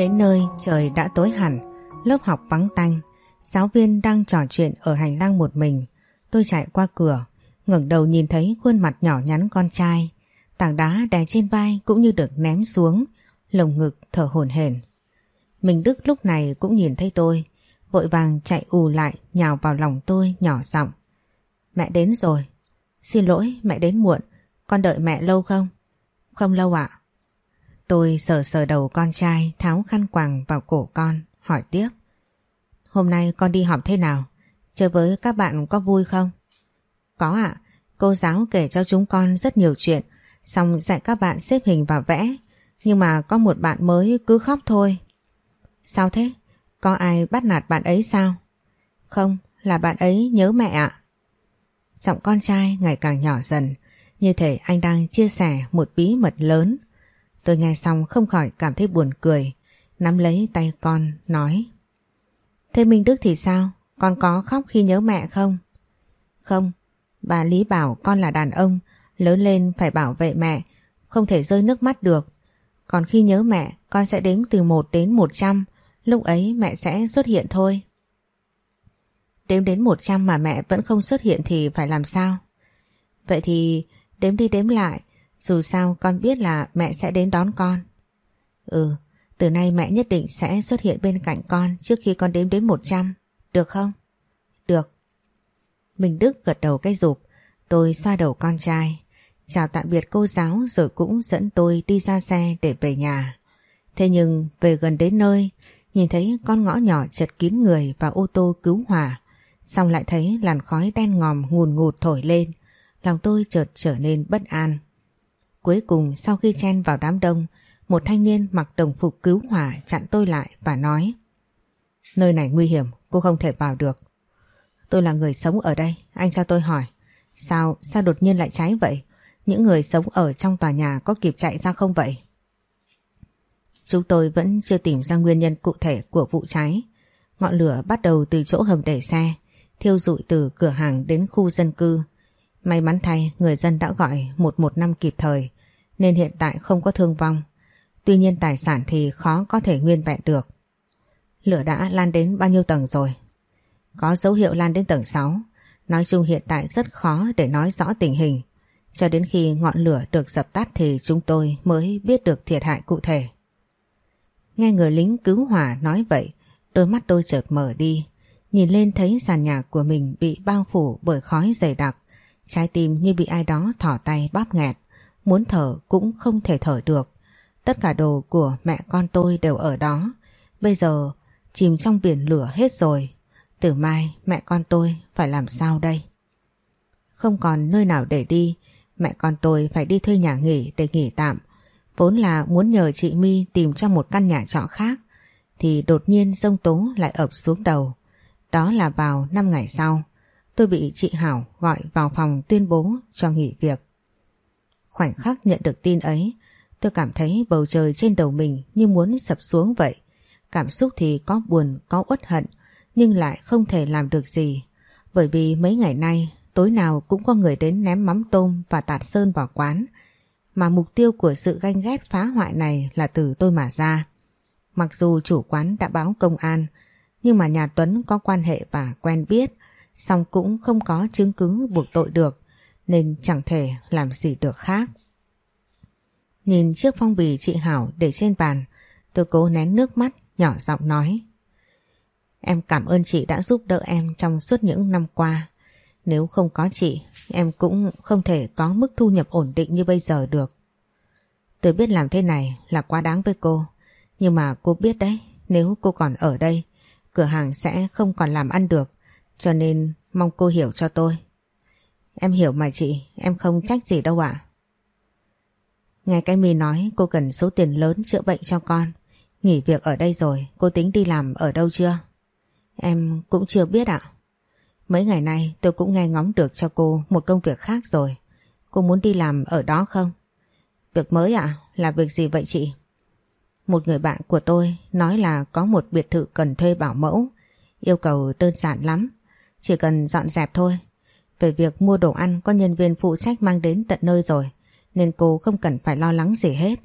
Đến nơi trời đã tối hẳn, lớp học vắng tanh, giáo viên đang trò chuyện ở hành lang một mình. Tôi chạy qua cửa, ngẩng đầu nhìn thấy khuôn mặt nhỏ nhắn con trai. Tảng đá đè trên vai cũng như được ném xuống, lồng ngực thở hổn hển. Mình Đức lúc này cũng nhìn thấy tôi, vội vàng chạy ù lại nhào vào lòng tôi nhỏ giọng. Mẹ đến rồi. Xin lỗi mẹ đến muộn, con đợi mẹ lâu không? Không lâu ạ. Tôi sờ sờ đầu con trai tháo khăn quàng vào cổ con, hỏi tiếp. Hôm nay con đi học thế nào? Chơi với các bạn có vui không? Có ạ, cô giáo kể cho chúng con rất nhiều chuyện, xong dạy các bạn xếp hình và vẽ. Nhưng mà có một bạn mới cứ khóc thôi. Sao thế? Có ai bắt nạt bạn ấy sao? Không, là bạn ấy nhớ mẹ ạ. Giọng con trai ngày càng nhỏ dần, như thể anh đang chia sẻ một bí mật lớn. Tôi nghe xong không khỏi cảm thấy buồn cười, nắm lấy tay con, nói. Thế Minh Đức thì sao? Con có khóc khi nhớ mẹ không? Không, bà Lý bảo con là đàn ông, lớn lên phải bảo vệ mẹ, không thể rơi nước mắt được. Còn khi nhớ mẹ, con sẽ đếm từ 1 đến 100, lúc ấy mẹ sẽ xuất hiện thôi. Đếm đến 100 mà mẹ vẫn không xuất hiện thì phải làm sao? Vậy thì đếm đi đếm lại, dù sao con biết là mẹ sẽ đến đón con. Ừ, từ nay mẹ nhất định sẽ xuất hiện bên cạnh con trước khi con đếm đến 100, được không? Được. Mình Đức gật đầu cái rụp, tôi xoa đầu con trai. Chào tạm biệt cô giáo rồi cũng dẫn tôi đi ra xe để về nhà. Thế nhưng về gần đến nơi, nhìn thấy con ngõ nhỏ chật kín người và ô tô cứu hỏa, xong lại thấy làn khói đen ngòm ngùn ngụt thổi lên, lòng tôi chợt trở nên bất an. Cuối cùng sau khi chen vào đám đông, một thanh niên mặc đồng phục cứu hỏa chặn tôi lại và nói Nơi này nguy hiểm, cô không thể vào được. Tôi là người sống ở đây, anh cho tôi hỏi. Sao, sao đột nhiên lại cháy vậy? Những người sống ở trong tòa nhà có kịp chạy ra không vậy? Chúng tôi vẫn chưa tìm ra nguyên nhân cụ thể của vụ cháy. Ngọn lửa bắt đầu từ chỗ hầm để xe, thiêu rụi từ cửa hàng đến khu dân cư. May mắn thay người dân đã gọi 115 kịp thời nên hiện tại không có thương vong. Tuy nhiên tài sản thì khó có thể nguyên vẹn được. Lửa đã lan đến bao nhiêu tầng rồi? Có dấu hiệu lan đến tầng 6. Nói chung hiện tại rất khó để nói rõ tình hình. Cho đến khi ngọn lửa được dập tắt thì chúng tôi mới biết được thiệt hại cụ thể. Nghe người lính cứu hỏa nói vậy, đôi mắt tôi chợt mở đi. Nhìn lên thấy sàn nhà của mình bị bao phủ bởi khói dày đặc. Trái tim như bị ai đó thỏ tay bóp nghẹt. Muốn thở cũng không thể thở được. Tất cả đồ của mẹ con tôi đều ở đó. Bây giờ chìm trong biển lửa hết rồi. Từ mai mẹ con tôi phải làm sao đây? Không còn nơi nào để đi, mẹ con tôi phải đi thuê nhà nghỉ để nghỉ tạm. Vốn là muốn nhờ chị My tìm cho một căn nhà trọ khác, thì đột nhiên sông tố lại ập xuống đầu. Đó là vào 5 ngày sau, tôi bị chị Hảo gọi vào phòng tuyên bố cho nghỉ việc. Khoảnh khắc nhận được tin ấy, tôi cảm thấy bầu trời trên đầu mình như muốn sập xuống vậy. Cảm xúc thì có buồn, có uất hận, nhưng lại không thể làm được gì. Bởi vì mấy ngày nay, tối nào cũng có người đến ném mắm tôm và tạt sơn vào quán. Mà mục tiêu của sự ganh ghét phá hoại này là từ tôi mà ra. Mặc dù chủ quán đã báo công an, nhưng mà nhà Tuấn có quan hệ và quen biết, song cũng không có chứng cứ buộc tội được, nên chẳng thể làm gì được khác. Nhìn chiếc phong bì chị Hảo để trên bàn, tôi cố nén nước mắt, nhỏ giọng nói. Em cảm ơn chị đã giúp đỡ em trong suốt những năm qua. Nếu không có chị, em cũng không thể có mức thu nhập ổn định như bây giờ được. Tôi biết làm thế này là quá đáng với cô, nhưng mà cô biết đấy, nếu cô còn ở đây, cửa hàng sẽ không còn làm ăn được, cho nên mong cô hiểu cho tôi. Em hiểu mà chị, em không trách gì đâu ạ. Nghe cái mi nói cô cần số tiền lớn chữa bệnh cho con. Nghỉ việc ở đây rồi, cô tính đi làm ở đâu chưa? Em cũng chưa biết ạ. Mấy ngày nay tôi cũng nghe ngóng được cho cô một công việc khác rồi. Cô muốn đi làm ở đó không? Việc mới ạ? Là việc gì vậy chị? Một người bạn của tôi nói là có một biệt thự cần thuê bảo mẫu. Yêu cầu đơn giản lắm. Chỉ cần dọn dẹp thôi. Về việc mua đồ ăn có nhân viên phụ trách mang đến tận nơi rồi. Nên cô không cần phải lo lắng gì hết.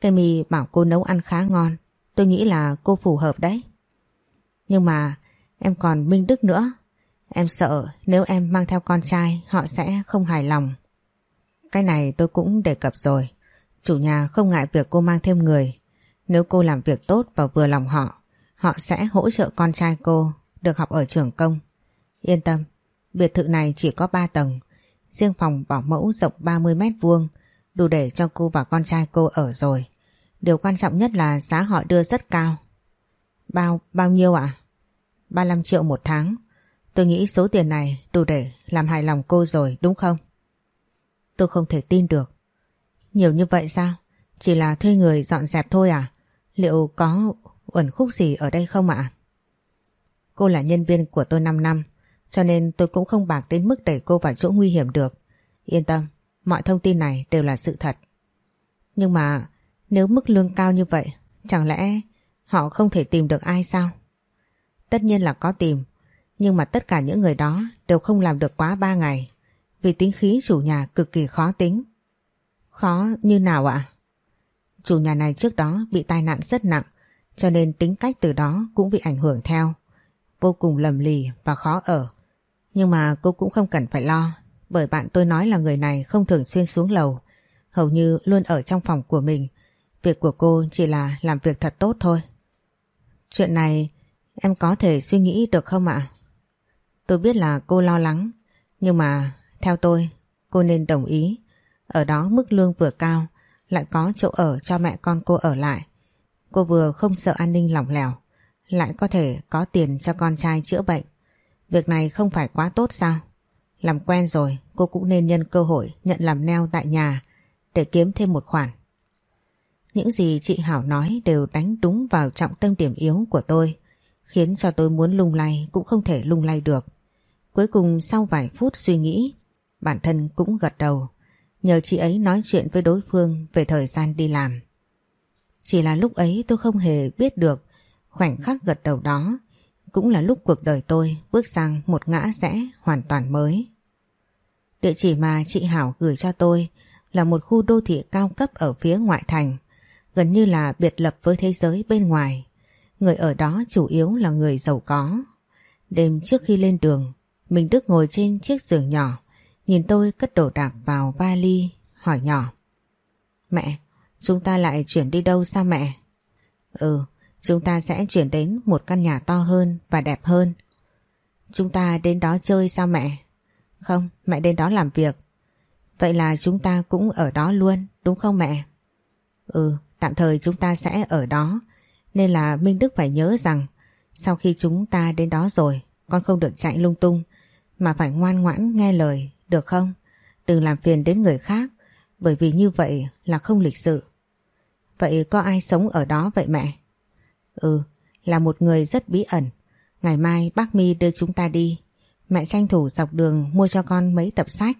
Cây mì bảo cô nấu ăn khá ngon. Tôi nghĩ là cô phù hợp đấy. Nhưng mà em còn Minh Đức nữa. Em sợ nếu em mang theo con trai họ sẽ không hài lòng. Cái này tôi cũng đề cập rồi. Chủ nhà không ngại việc cô mang thêm người. Nếu cô làm việc tốt và vừa lòng họ, họ sẽ hỗ trợ con trai cô được học ở trường công. Yên tâm, biệt thự này chỉ có 3 tầng. Riêng phòng bảo mẫu rộng 30 mét vuông đủ để cho cô và con trai cô ở rồi. Điều quan trọng nhất là giá họ đưa rất cao. Bao, bao nhiêu ạ? À? 35 triệu một tháng. Tôi nghĩ số tiền này đủ để làm hài lòng cô rồi đúng không? Tôi không thể tin được. Nhiều như vậy sao? Chỉ là thuê người dọn dẹp thôi à? Liệu có uẩn khúc gì ở đây không ạ? Cô là nhân viên của tôi 5 năm, cho nên tôi cũng không bạc đến mức đẩy cô vào chỗ nguy hiểm được. Yên tâm, mọi thông tin này đều là sự thật. Nhưng mà nếu mức lương cao như vậy, chẳng lẽ họ không thể tìm được ai sao? Tất nhiên là có tìm, nhưng mà tất cả những người đó đều không làm được quá 3 ngày vì tính khí chủ nhà cực kỳ khó tính. Khó như nào ạ? Chủ nhà này trước đó bị tai nạn rất nặng cho nên tính cách từ đó cũng bị ảnh hưởng theo. Vô cùng lầm lì và khó ở. Nhưng mà cô cũng không cần phải lo bởi bạn tôi nói là người này không thường xuyên xuống lầu hầu như luôn ở trong phòng của mình. Việc của cô chỉ là làm việc thật tốt thôi. Chuyện này em có thể suy nghĩ được không ạ? Tôi biết là cô lo lắng nhưng mà theo tôi cô nên đồng ý. Ở đó mức lương vừa cao lại có chỗ ở cho mẹ con cô ở lại. Cô vừa không sợ an ninh lỏng lẻo, lại có thể có tiền cho con trai chữa bệnh. Việc này không phải quá tốt sao? Làm quen rồi, cô cũng nên nhân cơ hội nhận làm neo tại nhà để kiếm thêm một khoản. Những gì chị Hảo nói đều đánh đúng vào trọng tâm điểm yếu của tôi, khiến cho tôi muốn lung lay cũng không thể lung lay được. Cuối cùng sau vài phút suy nghĩ, bản thân cũng gật đầu nhờ chị ấy nói chuyện với đối phương về thời gian đi làm. Chỉ là lúc ấy tôi không hề biết được khoảnh khắc gật đầu đó cũng là lúc cuộc đời tôi bước sang một ngã rẽ hoàn toàn mới. Địa chỉ mà chị Hảo gửi cho tôi là một khu đô thị cao cấp ở phía ngoại thành, gần như là biệt lập với thế giới bên ngoài. Người ở đó chủ yếu là người giàu có. Đêm trước khi lên đường, mình Đức ngồi trên chiếc giường nhỏ, Nhìn tôi cất đồ đạc vào vali, hỏi nhỏ. Mẹ, chúng ta lại chuyển đi đâu sao mẹ? Ừ, chúng ta sẽ chuyển đến một căn nhà to hơn và đẹp hơn. Chúng ta đến đó chơi sao mẹ? Không, mẹ đến đó làm việc. Vậy là chúng ta cũng ở đó luôn, đúng không mẹ? Ừ, tạm thời chúng ta sẽ ở đó. Nên là Minh Đức phải nhớ rằng sau khi chúng ta đến đó rồi, con không được chạy lung tung mà phải ngoan ngoãn nghe lời được không? Đừng làm phiền đến người khác bởi vì như vậy là không lịch sự. Vậy có ai sống ở đó vậy mẹ? Ừ, là một người rất bí ẩn. Ngày mai bác mi đưa chúng ta đi. Mẹ tranh thủ dọc đường mua cho con mấy tập sách.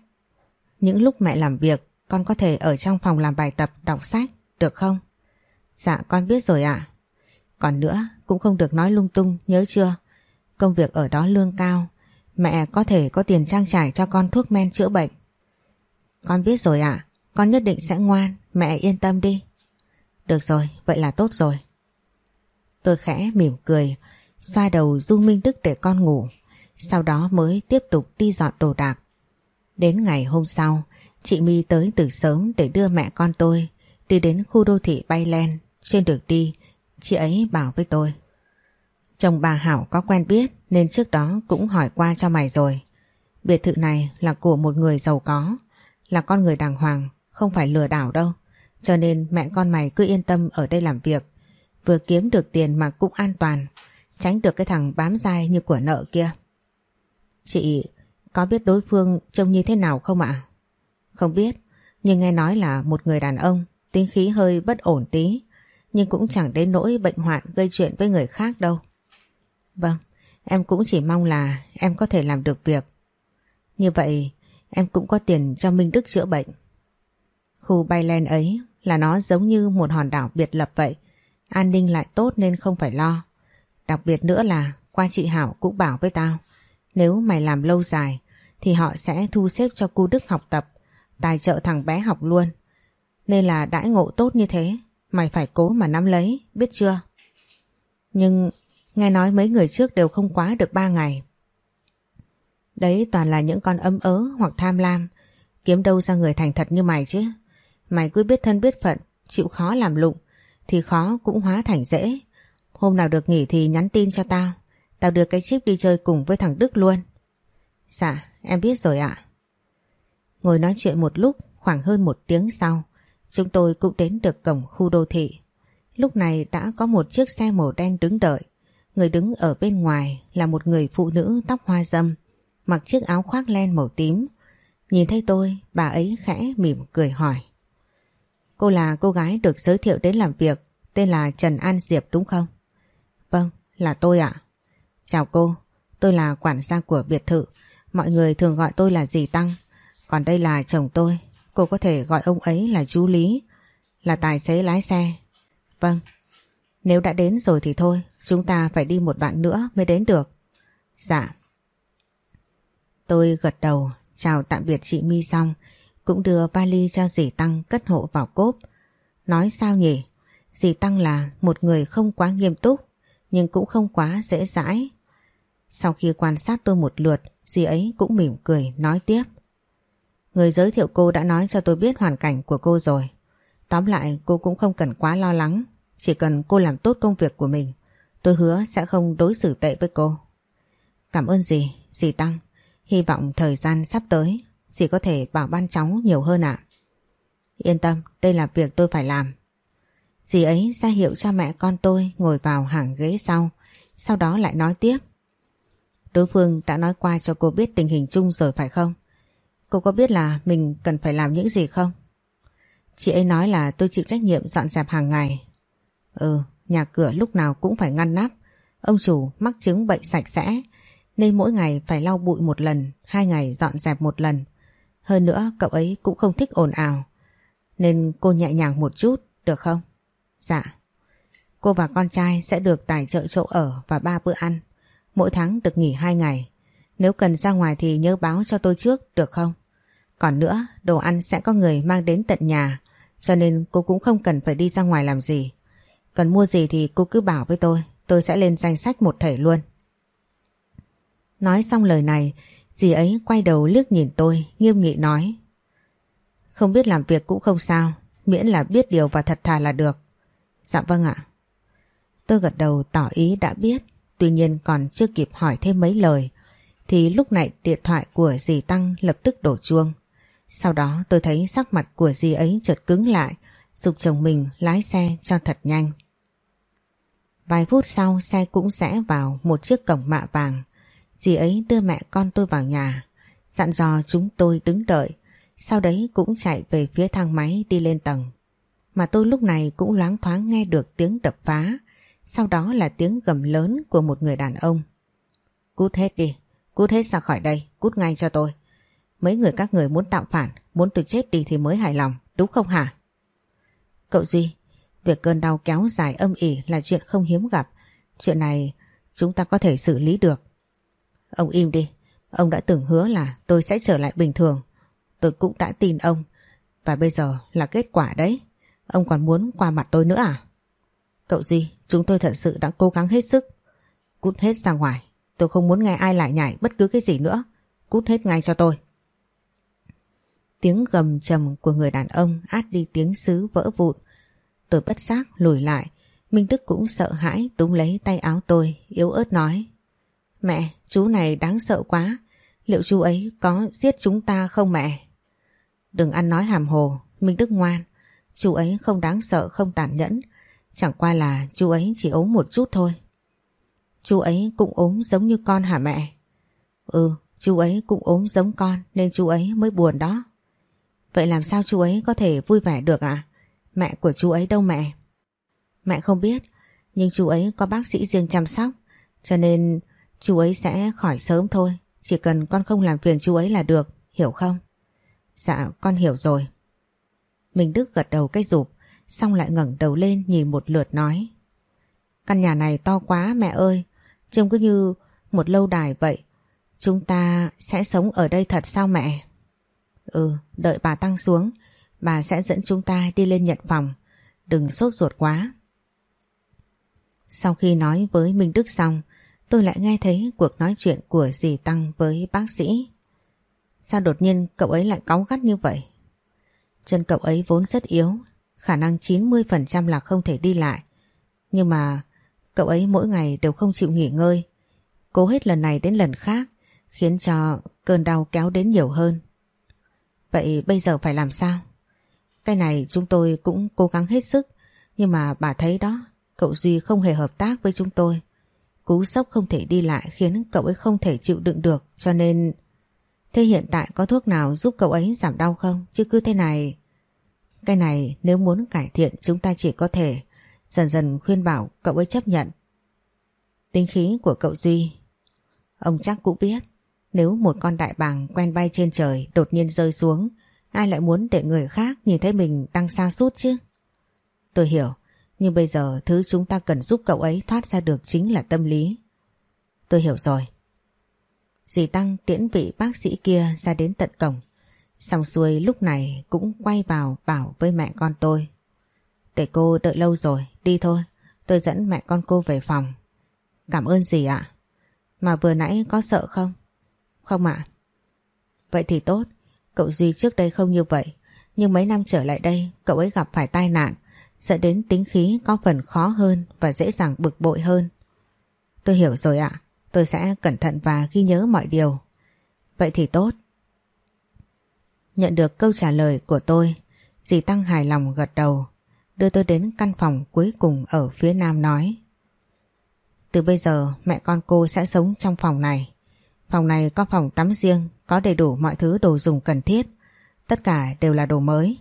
Những lúc mẹ làm việc, con có thể ở trong phòng làm bài tập đọc sách, được không? Dạ con biết rồi ạ. Còn nữa, cũng không được nói lung tung, nhớ chưa? Công việc ở đó lương cao, Mẹ có thể có tiền trang trải cho con thuốc men chữa bệnh. Con biết rồi ạ, con nhất định sẽ ngoan, mẹ yên tâm đi. Được rồi, vậy là tốt rồi. Tôi khẽ mỉm cười, xoa đầu Du Minh Đức để con ngủ, sau đó mới tiếp tục đi dọn đồ đạc. Đến ngày hôm sau, chị My tới từ sớm để đưa mẹ con tôi đi đến khu đô thị Bay Len. Trên đường đi, chị ấy bảo với tôi. Chồng bà Hảo có quen biết nên trước đó cũng hỏi qua cho mày rồi. Biệt thự này là của một người giàu có, là con người đàng hoàng, không phải lừa đảo đâu. Cho nên mẹ con mày cứ yên tâm ở đây làm việc, vừa kiếm được tiền mà cũng an toàn, tránh được cái thằng bám dai như của nợ kia. Chị có biết đối phương trông như thế nào không ạ? Không biết, nhưng nghe nói là một người đàn ông tính khí hơi bất ổn tí, nhưng cũng chẳng đến nỗi bệnh hoạn gây chuyện với người khác đâu. Vâng, em cũng chỉ mong là em có thể làm được việc. Như vậy, em cũng có tiền cho Minh Đức chữa bệnh. Khu bay len ấy là nó giống như một hòn đảo biệt lập vậy, an ninh lại tốt nên không phải lo. Đặc biệt nữa là qua chị Hảo cũng bảo với tao, nếu mày làm lâu dài thì họ sẽ thu xếp cho cu Đức học tập, tài trợ thằng bé học luôn. Nên là đãi ngộ tốt như thế, mày phải cố mà nắm lấy, biết chưa? Nhưng nghe nói mấy người trước đều không quá được ba ngày. Đấy toàn là những con ấm ớ hoặc tham lam, kiếm đâu ra người thành thật như mày chứ. Mày cứ biết thân biết phận, chịu khó làm lụng, thì khó cũng hóa thành dễ. Hôm nào được nghỉ thì nhắn tin cho tao, tao đưa cái chip đi chơi cùng với thằng Đức luôn. Dạ, em biết rồi ạ. Ngồi nói chuyện một lúc, khoảng hơn một tiếng sau, chúng tôi cũng đến được cổng khu đô thị. Lúc này đã có một chiếc xe màu đen đứng đợi. Người đứng ở bên ngoài là một người phụ nữ tóc hoa dâm, mặc chiếc áo khoác len màu tím. Nhìn thấy tôi, bà ấy khẽ mỉm cười hỏi. Cô là cô gái được giới thiệu đến làm việc, tên là Trần An Diệp đúng không? Vâng, là tôi ạ. Chào cô, tôi là quản gia của biệt thự. Mọi người thường gọi tôi là dì Tăng. Còn đây là chồng tôi, cô có thể gọi ông ấy là chú Lý, là tài xế lái xe. Vâng, nếu đã đến rồi thì thôi, chúng ta phải đi một đoạn nữa mới đến được. Dạ. Tôi gật đầu, chào tạm biệt chị My xong, cũng đưa vali cho dì Tăng cất hộ vào cốp. Nói sao nhỉ? Dì Tăng là một người không quá nghiêm túc, nhưng cũng không quá dễ dãi. Sau khi quan sát tôi một lượt, dì ấy cũng mỉm cười nói tiếp. Người giới thiệu cô đã nói cho tôi biết hoàn cảnh của cô rồi. Tóm lại cô cũng không cần quá lo lắng, chỉ cần cô làm tốt công việc của mình, tôi hứa sẽ không đối xử tệ với cô. Cảm ơn dì, dì Tăng. Hy vọng thời gian sắp tới Dì có thể bảo ban cháu nhiều hơn ạ. Yên tâm Đây là việc tôi phải làm. Dì ấy ra hiệu cho mẹ con tôi Ngồi vào hàng ghế sau Sau đó lại nói tiếp. Đối phương đã nói qua cho cô biết tình hình chung rồi phải không? Cô có biết là Mình cần phải làm những gì không? Chị ấy nói là tôi chịu trách nhiệm dọn dẹp hàng ngày. Ừ Nhà cửa lúc nào cũng phải ngăn nắp. Ông chủ mắc chứng bệnh sạch sẽ nên mỗi ngày phải lau bụi một lần, hai ngày dọn dẹp một lần. Hơn nữa cậu ấy cũng không thích ồn ào, nên cô nhẹ nhàng một chút, được không? Dạ. Cô và con trai sẽ được tài trợ chỗ ở và ba bữa ăn, mỗi tháng được nghỉ hai ngày. Nếu cần ra ngoài thì nhớ báo cho tôi trước, được không? Còn nữa, đồ ăn sẽ có người mang đến tận nhà, cho nên cô cũng không cần phải đi ra ngoài làm gì. Cần mua gì thì cô cứ bảo với tôi, tôi sẽ lên danh sách một thể luôn. Nói xong lời này, dì ấy quay đầu liếc nhìn tôi, nghiêm nghị nói. Không biết làm việc cũng không sao, miễn là biết điều và thật thà là được. Dạ vâng ạ. Tôi gật đầu tỏ ý đã biết, tuy nhiên còn chưa kịp hỏi thêm mấy lời, thì lúc này điện thoại của dì Tăng lập tức đổ chuông. Sau đó tôi thấy sắc mặt của dì ấy chợt cứng lại, dục chồng mình lái xe cho thật nhanh. Vài phút sau xe cũng rẽ vào một chiếc cổng mạ vàng. Dì ấy đưa mẹ con tôi vào nhà, dặn dò chúng tôi đứng đợi, sau đấy cũng chạy về phía thang máy đi lên tầng. Mà tôi lúc này cũng loáng thoáng nghe được tiếng đập phá, sau đó là tiếng gầm lớn của một người đàn ông. Cút hết đi, cút hết ra khỏi đây, cút ngay cho tôi. Mấy người các người muốn tạo phản, muốn tôi chết đi thì mới hài lòng, đúng không hả? Cậu Duy, việc cơn đau kéo dài âm ỉ là chuyện không hiếm gặp. Chuyện này chúng ta có thể xử lý được. Ông im đi, ông đã từng hứa là tôi sẽ trở lại bình thường. Tôi cũng đã tin ông, và bây giờ là kết quả đấy. Ông còn muốn qua mặt tôi nữa à? Cậu Duy, chúng tôi thật sự đã cố gắng hết sức. Cút hết ra ngoài, tôi không muốn nghe ai lại nhảy bất cứ cái gì nữa. Cút hết ngay cho tôi. Tiếng gầm trầm của người đàn ông át đi tiếng sứ vỡ vụn. Tôi bất giác lùi lại. Minh Đức cũng sợ hãi túm lấy tay áo tôi, yếu ớt nói. Mẹ, chú này đáng sợ quá. Liệu chú ấy có giết chúng ta không mẹ? Đừng ăn nói hàm hồ, Minh Đức ngoan. Chú ấy không đáng sợ, không tàn nhẫn. Chẳng qua là chú ấy chỉ ốm một chút thôi. Chú ấy cũng ốm giống như con hả mẹ? Ừ, chú ấy cũng ốm giống con nên chú ấy mới buồn đó. Vậy làm sao chú ấy có thể vui vẻ được ạ? À? Mẹ của chú ấy đâu mẹ? Mẹ không biết, nhưng chú ấy có bác sĩ riêng chăm sóc, cho nên chú ấy sẽ khỏi sớm thôi. Chỉ cần con không làm phiền chú ấy là được, hiểu không? Dạ, con hiểu rồi. Minh Đức gật đầu cái rụp, xong lại ngẩng đầu lên nhìn một lượt nói. Căn nhà này to quá mẹ ơi, trông cứ như một lâu đài vậy. Chúng ta sẽ sống ở đây thật sao mẹ? Ừ, đợi bà tăng xuống, bà sẽ dẫn chúng ta đi lên nhận phòng. Đừng sốt ruột quá. Sau khi nói với Minh Đức xong, tôi lại nghe thấy cuộc nói chuyện của dì Tăng với bác sĩ. Sao đột nhiên cậu ấy lại cáu gắt như vậy? Chân cậu ấy vốn rất yếu, khả năng 90% là không thể đi lại. Nhưng mà cậu ấy mỗi ngày đều không chịu nghỉ ngơi. Cố hết lần này đến lần khác, khiến cho cơn đau kéo đến nhiều hơn. Vậy bây giờ phải làm sao? Cái này chúng tôi cũng cố gắng hết sức, nhưng mà bà thấy đó, cậu Duy không hề hợp tác với chúng tôi. Cú sốc không thể đi lại khiến cậu ấy không thể chịu đựng được, cho nên... Thế hiện tại có thuốc nào giúp cậu ấy giảm đau không? Chứ cứ thế này... Cái này nếu muốn cải thiện, chúng ta chỉ có thể dần dần khuyên bảo cậu ấy chấp nhận. Tính khí của cậu Duy Ông chắc cũng biết, nếu một con đại bàng quen bay trên trời đột nhiên rơi xuống, ai lại muốn để người khác nhìn thấy mình đang xa sút chứ? Tôi hiểu nhưng bây giờ thứ chúng ta cần giúp cậu ấy thoát ra được chính là tâm lý. Tôi hiểu rồi. Dì Tăng tiễn vị bác sĩ kia ra đến tận cổng. Xong xuôi lúc này cũng quay vào bảo với mẹ con tôi. Để cô đợi lâu rồi, đi thôi. Tôi dẫn mẹ con cô về phòng. Cảm ơn dì ạ. Mà vừa nãy có sợ không? Không ạ. Vậy thì tốt. Cậu Duy trước đây không như vậy. Nhưng mấy năm trở lại đây cậu ấy gặp phải tai nạn dẫn đến tính khí có phần khó hơn và dễ dàng bực bội hơn. Tôi hiểu rồi ạ. Tôi sẽ cẩn thận và ghi nhớ mọi điều. Vậy thì tốt. Nhận được câu trả lời của tôi, dì Tăng hài lòng gật đầu, đưa tôi đến căn phòng cuối cùng ở phía nam nói. Từ bây giờ mẹ con cô sẽ sống trong phòng này. Phòng này có phòng tắm riêng, có đầy đủ mọi thứ đồ dùng cần thiết. Tất cả đều là đồ mới.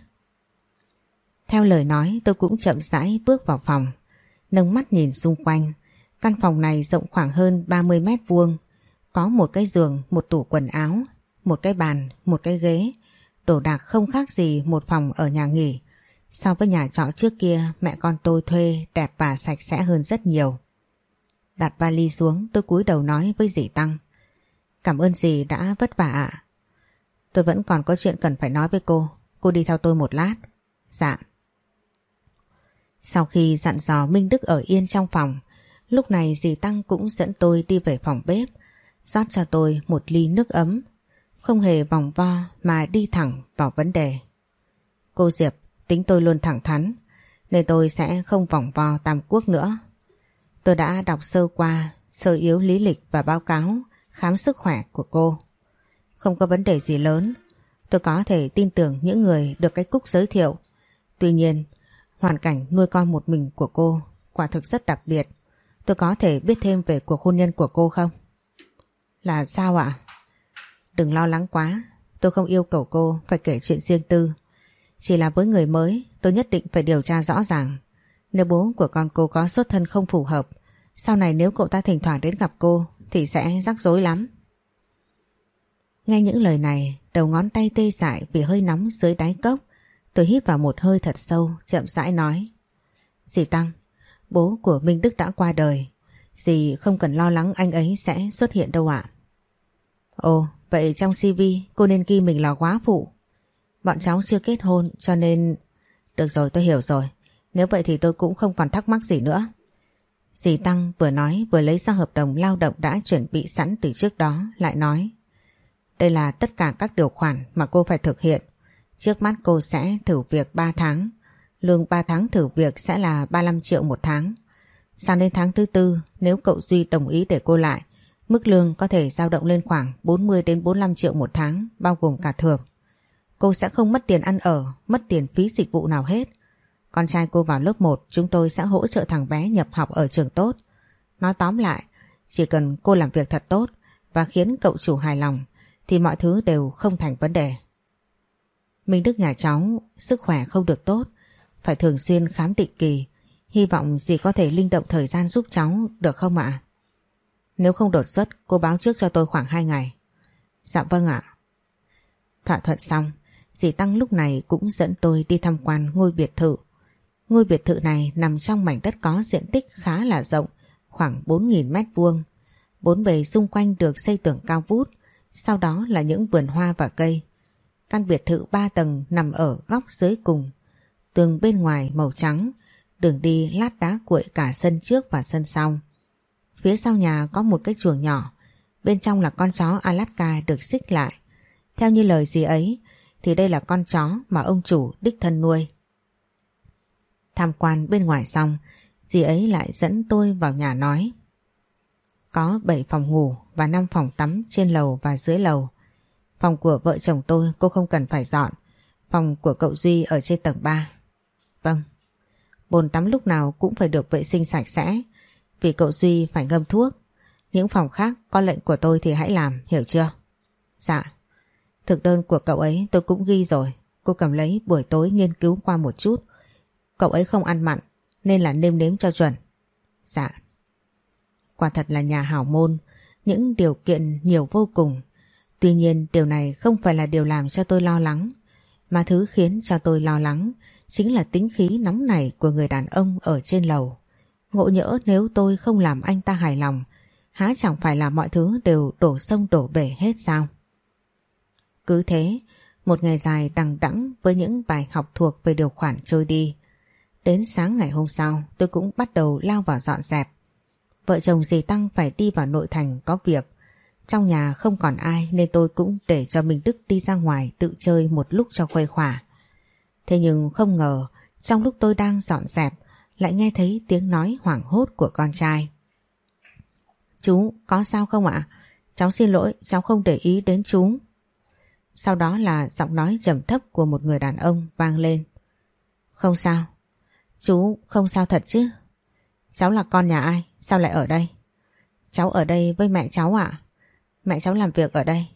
Theo lời nói tôi cũng chậm rãi bước vào phòng, nâng mắt nhìn xung quanh. Căn phòng này rộng khoảng hơn 30 mét vuông, có một cái giường, một tủ quần áo, một cái bàn, một cái ghế, đồ đạc không khác gì một phòng ở nhà nghỉ. So với nhà trọ trước kia mẹ con tôi thuê đẹp và sạch sẽ hơn rất nhiều. Đặt vali xuống tôi cúi đầu nói với dì Tăng. Cảm ơn dì đã vất vả ạ. Tôi vẫn còn có chuyện cần phải nói với cô. Cô đi theo tôi một lát. Dạ. Sau khi dặn dò Minh Đức ở yên trong phòng, lúc này dì Tăng cũng dẫn tôi đi về phòng bếp, rót cho tôi một ly nước ấm, không hề vòng vo mà đi thẳng vào vấn đề. Cô Diệp tính tôi luôn thẳng thắn, nên tôi sẽ không vòng vo tam quốc nữa. Tôi đã đọc sơ qua sơ yếu lý lịch và báo cáo khám sức khỏe của cô. Không có vấn đề gì lớn, tôi có thể tin tưởng những người được cái cúc giới thiệu. Tuy nhiên, Hoàn cảnh nuôi con một mình của cô, quả thực rất đặc biệt. Tôi có thể biết thêm về cuộc hôn nhân của cô không? Là sao ạ? Đừng lo lắng quá. Tôi không yêu cầu cô phải kể chuyện riêng tư. Chỉ là với người mới, tôi nhất định phải điều tra rõ ràng. Nếu bố của con cô có xuất thân không phù hợp, sau này nếu cậu ta thỉnh thoảng đến gặp cô thì sẽ rắc rối lắm. Nghe những lời này, đầu ngón tay tê dại vì hơi nóng dưới đáy cốc Tôi hít vào một hơi thật sâu, chậm rãi nói. Dì Tăng, bố của Minh Đức đã qua đời. Dì không cần lo lắng anh ấy sẽ xuất hiện đâu ạ. Ồ, vậy trong CV cô nên ghi mình là quá phụ. Bọn cháu chưa kết hôn cho nên... Được rồi tôi hiểu rồi. Nếu vậy thì tôi cũng không còn thắc mắc gì nữa. Dì Tăng vừa nói vừa lấy ra hợp đồng lao động đã chuẩn bị sẵn từ trước đó lại nói. Đây là tất cả các điều khoản mà cô phải thực hiện. Trước mắt cô sẽ thử việc 3 tháng. Lương 3 tháng thử việc sẽ là 35 triệu một tháng. Sang đến tháng thứ tư, nếu cậu Duy đồng ý để cô lại, mức lương có thể dao động lên khoảng 40 đến 45 triệu một tháng, bao gồm cả thưởng. Cô sẽ không mất tiền ăn ở, mất tiền phí dịch vụ nào hết. Con trai cô vào lớp 1, chúng tôi sẽ hỗ trợ thằng bé nhập học ở trường tốt. Nói tóm lại, chỉ cần cô làm việc thật tốt và khiến cậu chủ hài lòng, thì mọi thứ đều không thành vấn đề. Minh Đức nhà cháu sức khỏe không được tốt phải thường xuyên khám định kỳ. Hy vọng dì có thể linh động thời gian giúp cháu được không ạ? Nếu không đột xuất cô báo trước cho tôi khoảng 2 ngày. Dạ vâng ạ. Thỏa thuận xong, dì Tăng lúc này cũng dẫn tôi đi tham quan ngôi biệt thự. Ngôi biệt thự này nằm trong mảnh đất có diện tích khá là rộng, khoảng 4.000 mét vuông. Bốn bề xung quanh được xây tường cao vút, sau đó là những vườn hoa và cây. Căn biệt thự 3 tầng nằm ở góc dưới cùng. Tường bên ngoài màu trắng, đường đi lát đá cuội cả sân trước và sân sau. Phía sau nhà có một cái chuồng nhỏ, bên trong là con chó Alaska được xích lại. Theo như lời gì ấy, thì đây là con chó mà ông chủ đích thân nuôi. Tham quan bên ngoài xong, dì ấy lại dẫn tôi vào nhà nói. Có 7 phòng ngủ và 5 phòng tắm trên lầu và dưới lầu. Phòng của vợ chồng tôi cô không cần phải dọn. Phòng của cậu Duy ở trên tầng 3. Vâng. Bồn tắm lúc nào cũng phải được vệ sinh sạch sẽ vì cậu Duy phải ngâm thuốc. Những phòng khác có lệnh của tôi thì hãy làm, hiểu chưa? Dạ. Thực đơn của cậu ấy tôi cũng ghi rồi. Cô cầm lấy buổi tối nghiên cứu qua một chút. Cậu ấy không ăn mặn nên là nêm nếm cho chuẩn. Dạ. Quả thật là nhà hảo môn, những điều kiện nhiều vô cùng. Tuy nhiên điều này không phải là điều làm cho tôi lo lắng, mà thứ khiến cho tôi lo lắng chính là tính khí nóng nảy của người đàn ông ở trên lầu. Ngộ nhỡ nếu tôi không làm anh ta hài lòng, há chẳng phải là mọi thứ đều đổ sông đổ bể hết sao? Cứ thế, một ngày dài đằng đẵng với những bài học thuộc về điều khoản trôi đi. Đến sáng ngày hôm sau tôi cũng bắt đầu lao vào dọn dẹp. Vợ chồng dì Tăng phải đi vào nội thành có việc. Trong nhà không còn ai nên tôi cũng để cho Minh Đức đi ra ngoài tự chơi một lúc cho khuây khỏa. Thế nhưng không ngờ trong lúc tôi đang dọn dẹp lại nghe thấy tiếng nói hoảng hốt của con trai. Chú, có sao không ạ? Cháu xin lỗi, cháu không để ý đến chú. Sau đó là giọng nói trầm thấp của một người đàn ông vang lên. Không sao. Chú không sao thật chứ? Cháu là con nhà ai? Sao lại ở đây? Cháu ở đây với mẹ cháu ạ. Mẹ cháu làm việc ở đây.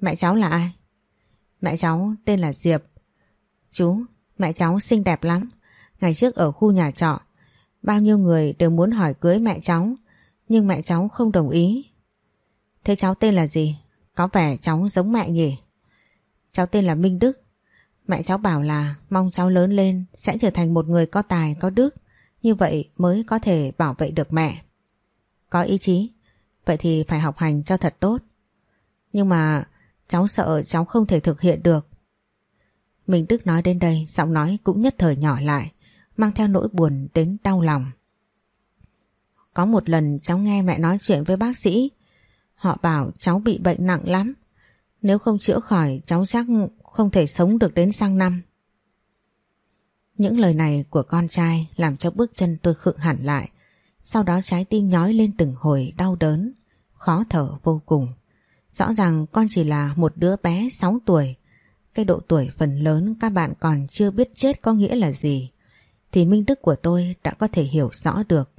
Mẹ cháu là ai? Mẹ cháu tên là Diệp. Chú, mẹ cháu xinh đẹp lắm. Ngày trước ở khu nhà trọ, bao nhiêu người đều muốn hỏi cưới mẹ cháu, nhưng mẹ cháu không đồng ý. Thế cháu tên là gì? Có vẻ cháu giống mẹ nhỉ? Cháu tên là Minh Đức. Mẹ cháu bảo là mong cháu lớn lên sẽ trở thành một người có tài, có đức. Như vậy mới có thể bảo vệ được mẹ. Có ý chí, vậy thì phải học hành cho thật tốt. Nhưng mà cháu sợ cháu không thể thực hiện được. Minh Đức nói đến đây, giọng nói cũng nhất thời nhỏ lại, mang theo nỗi buồn đến đau lòng. Có một lần cháu nghe mẹ nói chuyện với bác sĩ, họ bảo cháu bị bệnh nặng lắm. Nếu không chữa khỏi cháu chắc không thể sống được đến sang năm. Những lời này của con trai làm cho bước chân tôi khựng hẳn lại. Sau đó trái tim nhói lên từng hồi đau đớn, khó thở vô cùng. Rõ ràng con chỉ là một đứa bé 6 tuổi. Cái độ tuổi phần lớn các bạn còn chưa biết chết có nghĩa là gì. Thì minh đức của tôi đã có thể hiểu rõ được.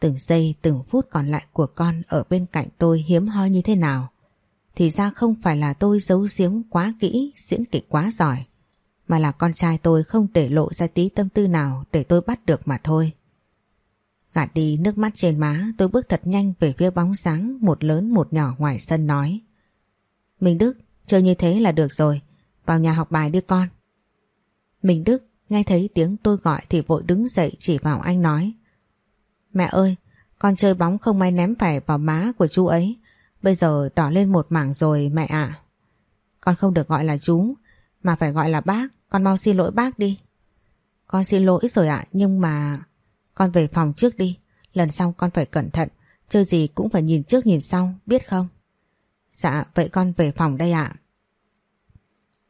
Từng giây từng phút còn lại của con ở bên cạnh tôi hiếm hoi như thế nào. Thì ra không phải là tôi giấu giếm quá kỹ, diễn kịch quá giỏi mà là con trai tôi không để lộ ra tí tâm tư nào để tôi bắt được mà thôi. Gạt đi nước mắt trên má tôi bước thật nhanh về phía bóng sáng một lớn một nhỏ ngoài sân nói. Minh Đức, chơi như thế là được rồi, vào nhà học bài đi con. Minh Đức nghe thấy tiếng tôi gọi thì vội đứng dậy chỉ vào anh nói. Mẹ ơi, con chơi bóng không may ném phải vào má của chú ấy, bây giờ đỏ lên một mảng rồi mẹ ạ. Con không được gọi là chú, mà phải gọi là bác, con mau xin lỗi bác đi. Con xin lỗi rồi ạ, nhưng mà... Con về phòng trước đi, lần sau con phải cẩn thận, chơi gì cũng phải nhìn trước nhìn sau, biết không? Dạ, vậy con về phòng đây ạ.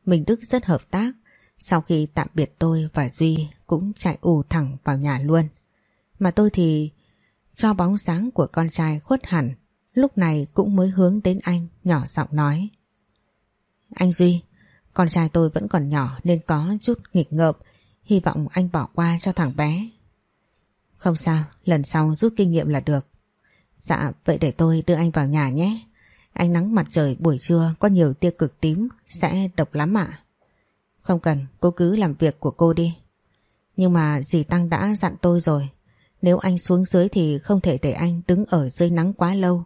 Minh Đức rất hợp tác, sau khi tạm biệt tôi và Duy cũng chạy ù thẳng vào nhà luôn. Mà tôi thì cho bóng sáng của con trai khuất hẳn, lúc này cũng mới hướng đến anh nhỏ giọng nói. Anh Duy, con trai tôi vẫn còn nhỏ nên có chút nghịch ngợm, hy vọng anh bỏ qua cho thằng bé. Không sao, lần sau rút kinh nghiệm là được. Dạ, vậy để tôi đưa anh vào nhà nhé. Ánh nắng mặt trời buổi trưa có nhiều tia cực tím sẽ độc lắm ạ. Không cần, cô cứ làm việc của cô đi. Nhưng mà dì Tăng đã dặn tôi rồi. Nếu anh xuống dưới thì không thể để anh đứng ở dưới nắng quá lâu.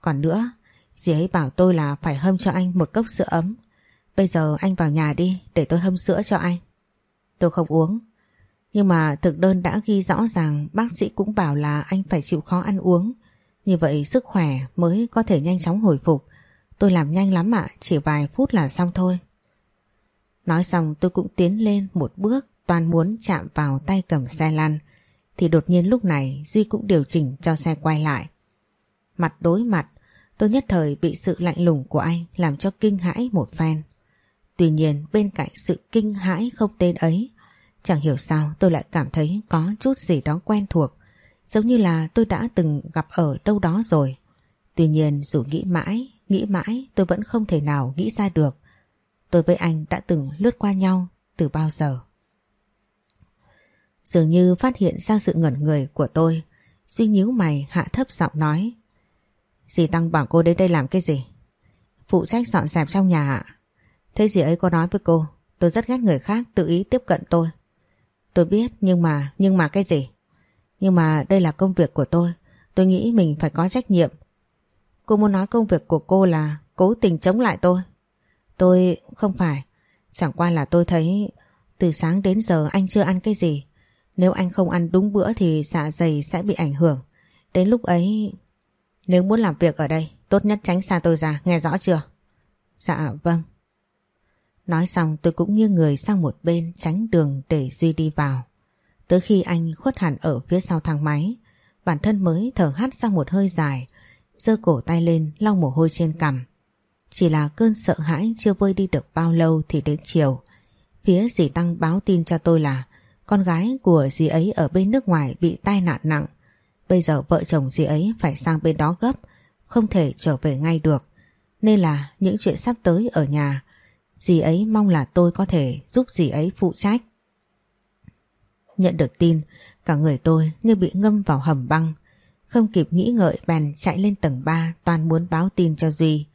Còn nữa, dì ấy bảo tôi là phải hâm cho anh một cốc sữa ấm. Bây giờ anh vào nhà đi để tôi hâm sữa cho anh. Tôi không uống. Nhưng mà thực đơn đã ghi rõ ràng bác sĩ cũng bảo là anh phải chịu khó ăn uống. Như vậy sức khỏe mới có thể nhanh chóng hồi phục. Tôi làm nhanh lắm ạ, chỉ vài phút là xong thôi. Nói xong tôi cũng tiến lên một bước toàn muốn chạm vào tay cầm xe lăn. Thì đột nhiên lúc này Duy cũng điều chỉnh cho xe quay lại. Mặt đối mặt, tôi nhất thời bị sự lạnh lùng của anh làm cho kinh hãi một phen. Tuy nhiên bên cạnh sự kinh hãi không tên ấy, chẳng hiểu sao tôi lại cảm thấy có chút gì đó quen thuộc, giống như là tôi đã từng gặp ở đâu đó rồi. Tuy nhiên dù nghĩ mãi, nghĩ mãi tôi vẫn không thể nào nghĩ ra được. Tôi với anh đã từng lướt qua nhau từ bao giờ. Dường như phát hiện ra sự ngẩn người của tôi, Duy nhíu mày hạ thấp giọng nói. Dì Tăng bảo cô đến đây làm cái gì? Phụ trách dọn dẹp trong nhà ạ. Thế dì ấy có nói với cô, tôi rất ghét người khác tự ý tiếp cận tôi. Tôi biết nhưng mà, nhưng mà cái gì? Nhưng mà đây là công việc của tôi, tôi nghĩ mình phải có trách nhiệm. Cô muốn nói công việc của cô là cố tình chống lại tôi. Tôi không phải, chẳng qua là tôi thấy từ sáng đến giờ anh chưa ăn cái gì. Nếu anh không ăn đúng bữa thì dạ dày sẽ bị ảnh hưởng. Đến lúc ấy... Nếu muốn làm việc ở đây, tốt nhất tránh xa tôi ra, nghe rõ chưa? Dạ vâng. Nói xong tôi cũng nghiêng người sang một bên tránh đường để Duy đi vào. Tới khi anh khuất hẳn ở phía sau thang máy, bản thân mới thở hắt ra một hơi dài, giơ cổ tay lên lau mồ hôi trên cằm. Chỉ là cơn sợ hãi chưa vơi đi được bao lâu thì đến chiều. Phía dì Tăng báo tin cho tôi là con gái của dì ấy ở bên nước ngoài bị tai nạn nặng. Bây giờ vợ chồng dì ấy phải sang bên đó gấp, không thể trở về ngay được. Nên là những chuyện sắp tới ở nhà, dì ấy mong là tôi có thể giúp dì ấy phụ trách. Nhận được tin, cả người tôi như bị ngâm vào hầm băng. Không kịp nghĩ ngợi bèn chạy lên tầng 3 toàn muốn báo tin cho Duy.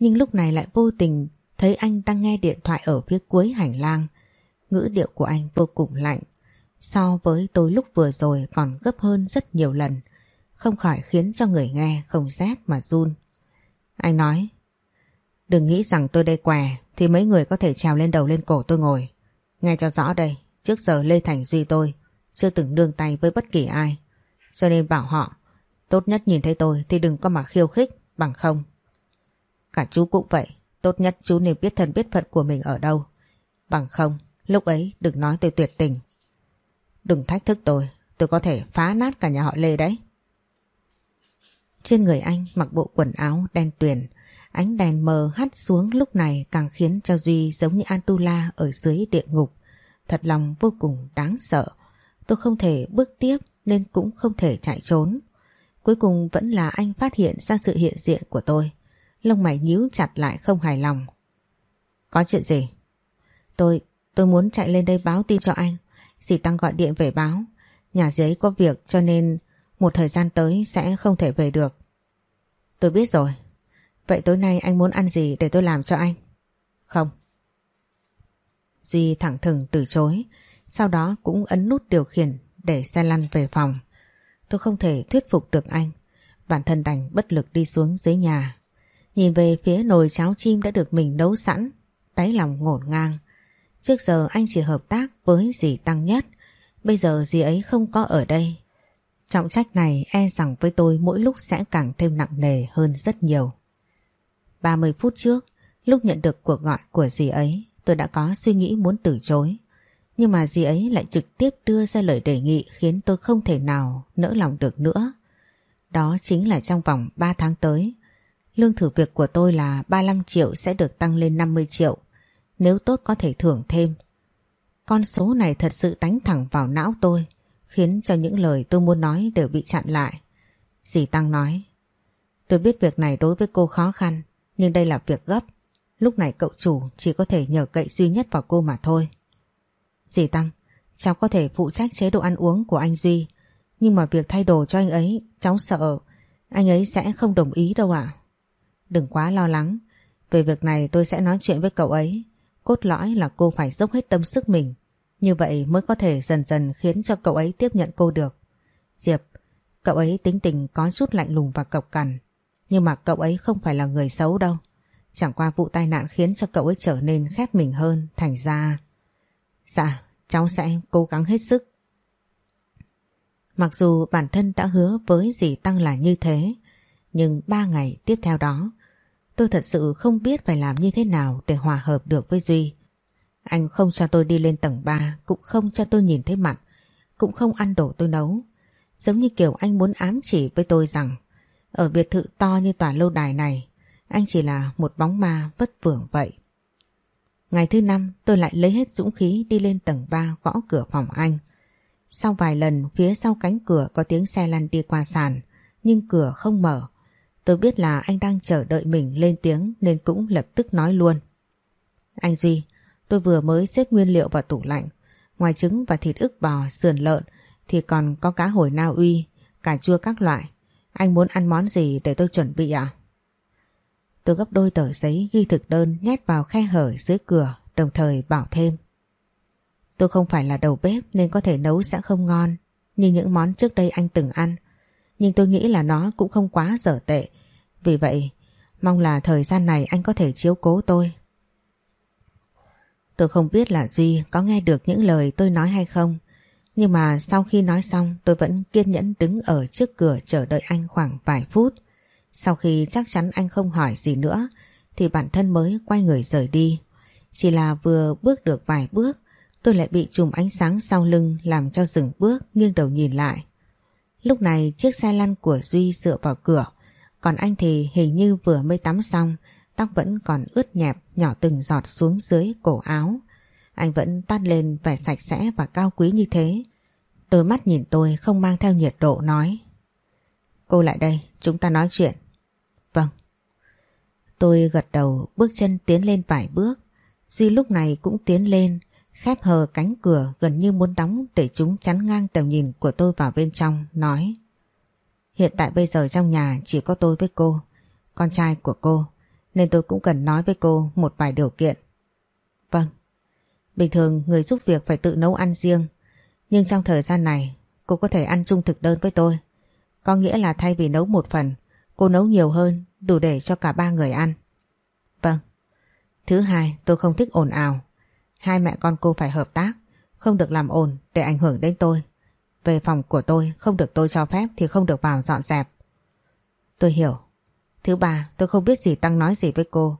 Nhưng lúc này lại vô tình thấy anh đang nghe điện thoại ở phía cuối hành lang. Ngữ điệu của anh vô cùng lạnh. So với tôi lúc vừa rồi còn gấp hơn rất nhiều lần. Không khỏi khiến cho người nghe không rét mà run. Anh nói Đừng nghĩ rằng tôi đây què thì mấy người có thể trèo lên đầu lên cổ tôi ngồi. Nghe cho rõ đây, trước giờ Lê Thành Duy tôi chưa từng đương tay với bất kỳ ai. Cho nên bảo họ, tốt nhất nhìn thấy tôi thì đừng có mà khiêu khích, bằng không. Cả chú cũng vậy, tốt nhất chú nên biết thân biết phận của mình ở đâu. Bằng không, lúc ấy đừng nói tôi tuyệt tình. Đừng thách thức tôi, tôi có thể phá nát cả nhà họ Lê đấy. Trên người anh mặc bộ quần áo đen tuyền, ánh đèn mờ hắt xuống lúc này càng khiến cho Duy giống như Antula ở dưới địa ngục. Thật lòng vô cùng đáng sợ. Tôi không thể bước tiếp nên cũng không thể chạy trốn. Cuối cùng vẫn là anh phát hiện ra sự hiện diện của tôi. Lông mày nhíu chặt lại không hài lòng. Có chuyện gì? Tôi, tôi muốn chạy lên đây báo tin cho anh. Dì Tăng gọi điện về báo. Nhà giấy có việc cho nên một thời gian tới sẽ không thể về được. Tôi biết rồi. Vậy tối nay anh muốn ăn gì để tôi làm cho anh? Không. Duy thẳng thừng từ chối. Sau đó cũng ấn nút điều khiển để xe lăn về phòng. Tôi không thể thuyết phục được anh. Bản thân đành bất lực đi xuống dưới nhà. Nhìn về phía nồi cháo chim đã được mình nấu sẵn. Đáy lòng ngổn ngang. Trước giờ anh chỉ hợp tác với dì Tăng Nhất. Bây giờ dì ấy không có ở đây. Trọng trách này e rằng với tôi mỗi lúc sẽ càng thêm nặng nề hơn rất nhiều. 30 phút trước, lúc nhận được cuộc gọi của dì ấy, tôi đã có suy nghĩ muốn từ chối. Nhưng mà dì ấy lại trực tiếp đưa ra lời đề nghị khiến tôi không thể nào nỡ lòng được nữa. Đó chính là trong vòng 3 tháng tới, lương thử việc của tôi là 35 triệu sẽ được tăng lên 50 triệu. Nếu tốt có thể thưởng thêm. Con số này thật sự đánh thẳng vào não tôi, khiến cho những lời tôi muốn nói đều bị chặn lại. Dì Tăng nói, tôi biết việc này đối với cô khó khăn, nhưng đây là việc gấp. Lúc này cậu chủ chỉ có thể nhờ cậy duy nhất vào cô mà thôi. Dì Tăng, cháu có thể phụ trách chế độ ăn uống của anh Duy. Nhưng mà việc thay đồ cho anh ấy, cháu sợ anh ấy sẽ không đồng ý đâu ạ. Đừng quá lo lắng. Về việc này tôi sẽ nói chuyện với cậu ấy. Cốt lõi là cô phải dốc hết tâm sức mình. Như vậy mới có thể dần dần khiến cho cậu ấy tiếp nhận cô được. Diệp, cậu ấy tính tình có chút lạnh lùng và cộc cằn. Nhưng mà cậu ấy không phải là người xấu đâu. Chẳng qua vụ tai nạn khiến cho cậu ấy trở nên khép mình hơn, thành ra... Dạ, cháu sẽ cố gắng hết sức. Mặc dù bản thân đã hứa với dì Tăng là như thế, nhưng ba ngày tiếp theo đó, tôi thật sự không biết phải làm như thế nào để hòa hợp được với Duy. Anh không cho tôi đi lên tầng 3, cũng không cho tôi nhìn thấy mặt, cũng không ăn đồ tôi nấu. Giống như kiểu anh muốn ám chỉ với tôi rằng, ở biệt thự to như tòa lâu đài này, anh chỉ là một bóng ma vất vưởng vậy. Ngày thứ năm tôi lại lấy hết dũng khí đi lên tầng 3 gõ cửa phòng anh. Sau vài lần phía sau cánh cửa có tiếng xe lăn đi qua sàn, nhưng cửa không mở. Tôi biết là anh đang chờ đợi mình lên tiếng nên cũng lập tức nói luôn. Anh Duy, tôi vừa mới xếp nguyên liệu vào tủ lạnh. Ngoài trứng và thịt ức bò, sườn lợn thì còn có cá hồi Na Uy, cà chua các loại. Anh muốn ăn món gì để tôi chuẩn bị ạ? Tôi gấp đôi tờ giấy ghi thực đơn nhét vào khe hở dưới cửa đồng thời bảo thêm. Tôi không phải là đầu bếp nên có thể nấu sẽ không ngon như những món trước đây anh từng ăn. Nhưng tôi nghĩ là nó cũng không quá dở tệ. Vì vậy, mong là thời gian này anh có thể chiếu cố tôi. Tôi không biết là Duy có nghe được những lời tôi nói hay không. Nhưng mà sau khi nói xong, tôi vẫn kiên nhẫn đứng ở trước cửa chờ đợi anh khoảng vài phút. Sau khi chắc chắn anh không hỏi gì nữa, thì bản thân mới quay người rời đi. Chỉ là vừa bước được vài bước, tôi lại bị chùm ánh sáng sau lưng làm cho dừng bước, nghiêng đầu nhìn lại. Lúc này chiếc xe lăn của Duy dựa vào cửa, còn anh thì hình như vừa mới tắm xong, tóc vẫn còn ướt nhẹp, nhỏ từng giọt xuống dưới cổ áo. Anh vẫn toát lên vẻ sạch sẽ và cao quý như thế. Đôi mắt nhìn tôi không mang theo nhiệt độ nói Cô lại đây, chúng ta nói chuyện. Vâng. Tôi gật đầu bước chân tiến lên vài bước. Duy lúc này cũng tiến lên, khép hờ cánh cửa gần như muốn đóng để chúng chắn ngang tầm nhìn của tôi vào bên trong, nói Hiện tại bây giờ trong nhà chỉ có tôi với cô, con trai của cô, nên tôi cũng cần nói với cô một vài điều kiện. Vâng. Bình thường người giúp việc phải tự nấu ăn riêng, nhưng trong thời gian này cô có thể ăn chung thực đơn với tôi. Có nghĩa là thay vì nấu một phần, cô nấu nhiều hơn đủ để cho cả ba người ăn. Vâng. Thứ hai, tôi không thích ồn ào. Hai mẹ con cô phải hợp tác, không được làm ồn để ảnh hưởng đến tôi. Về phòng của tôi, không được tôi cho phép thì không được vào dọn dẹp. Tôi hiểu. Thứ ba, tôi không biết gì Tăng nói gì với cô.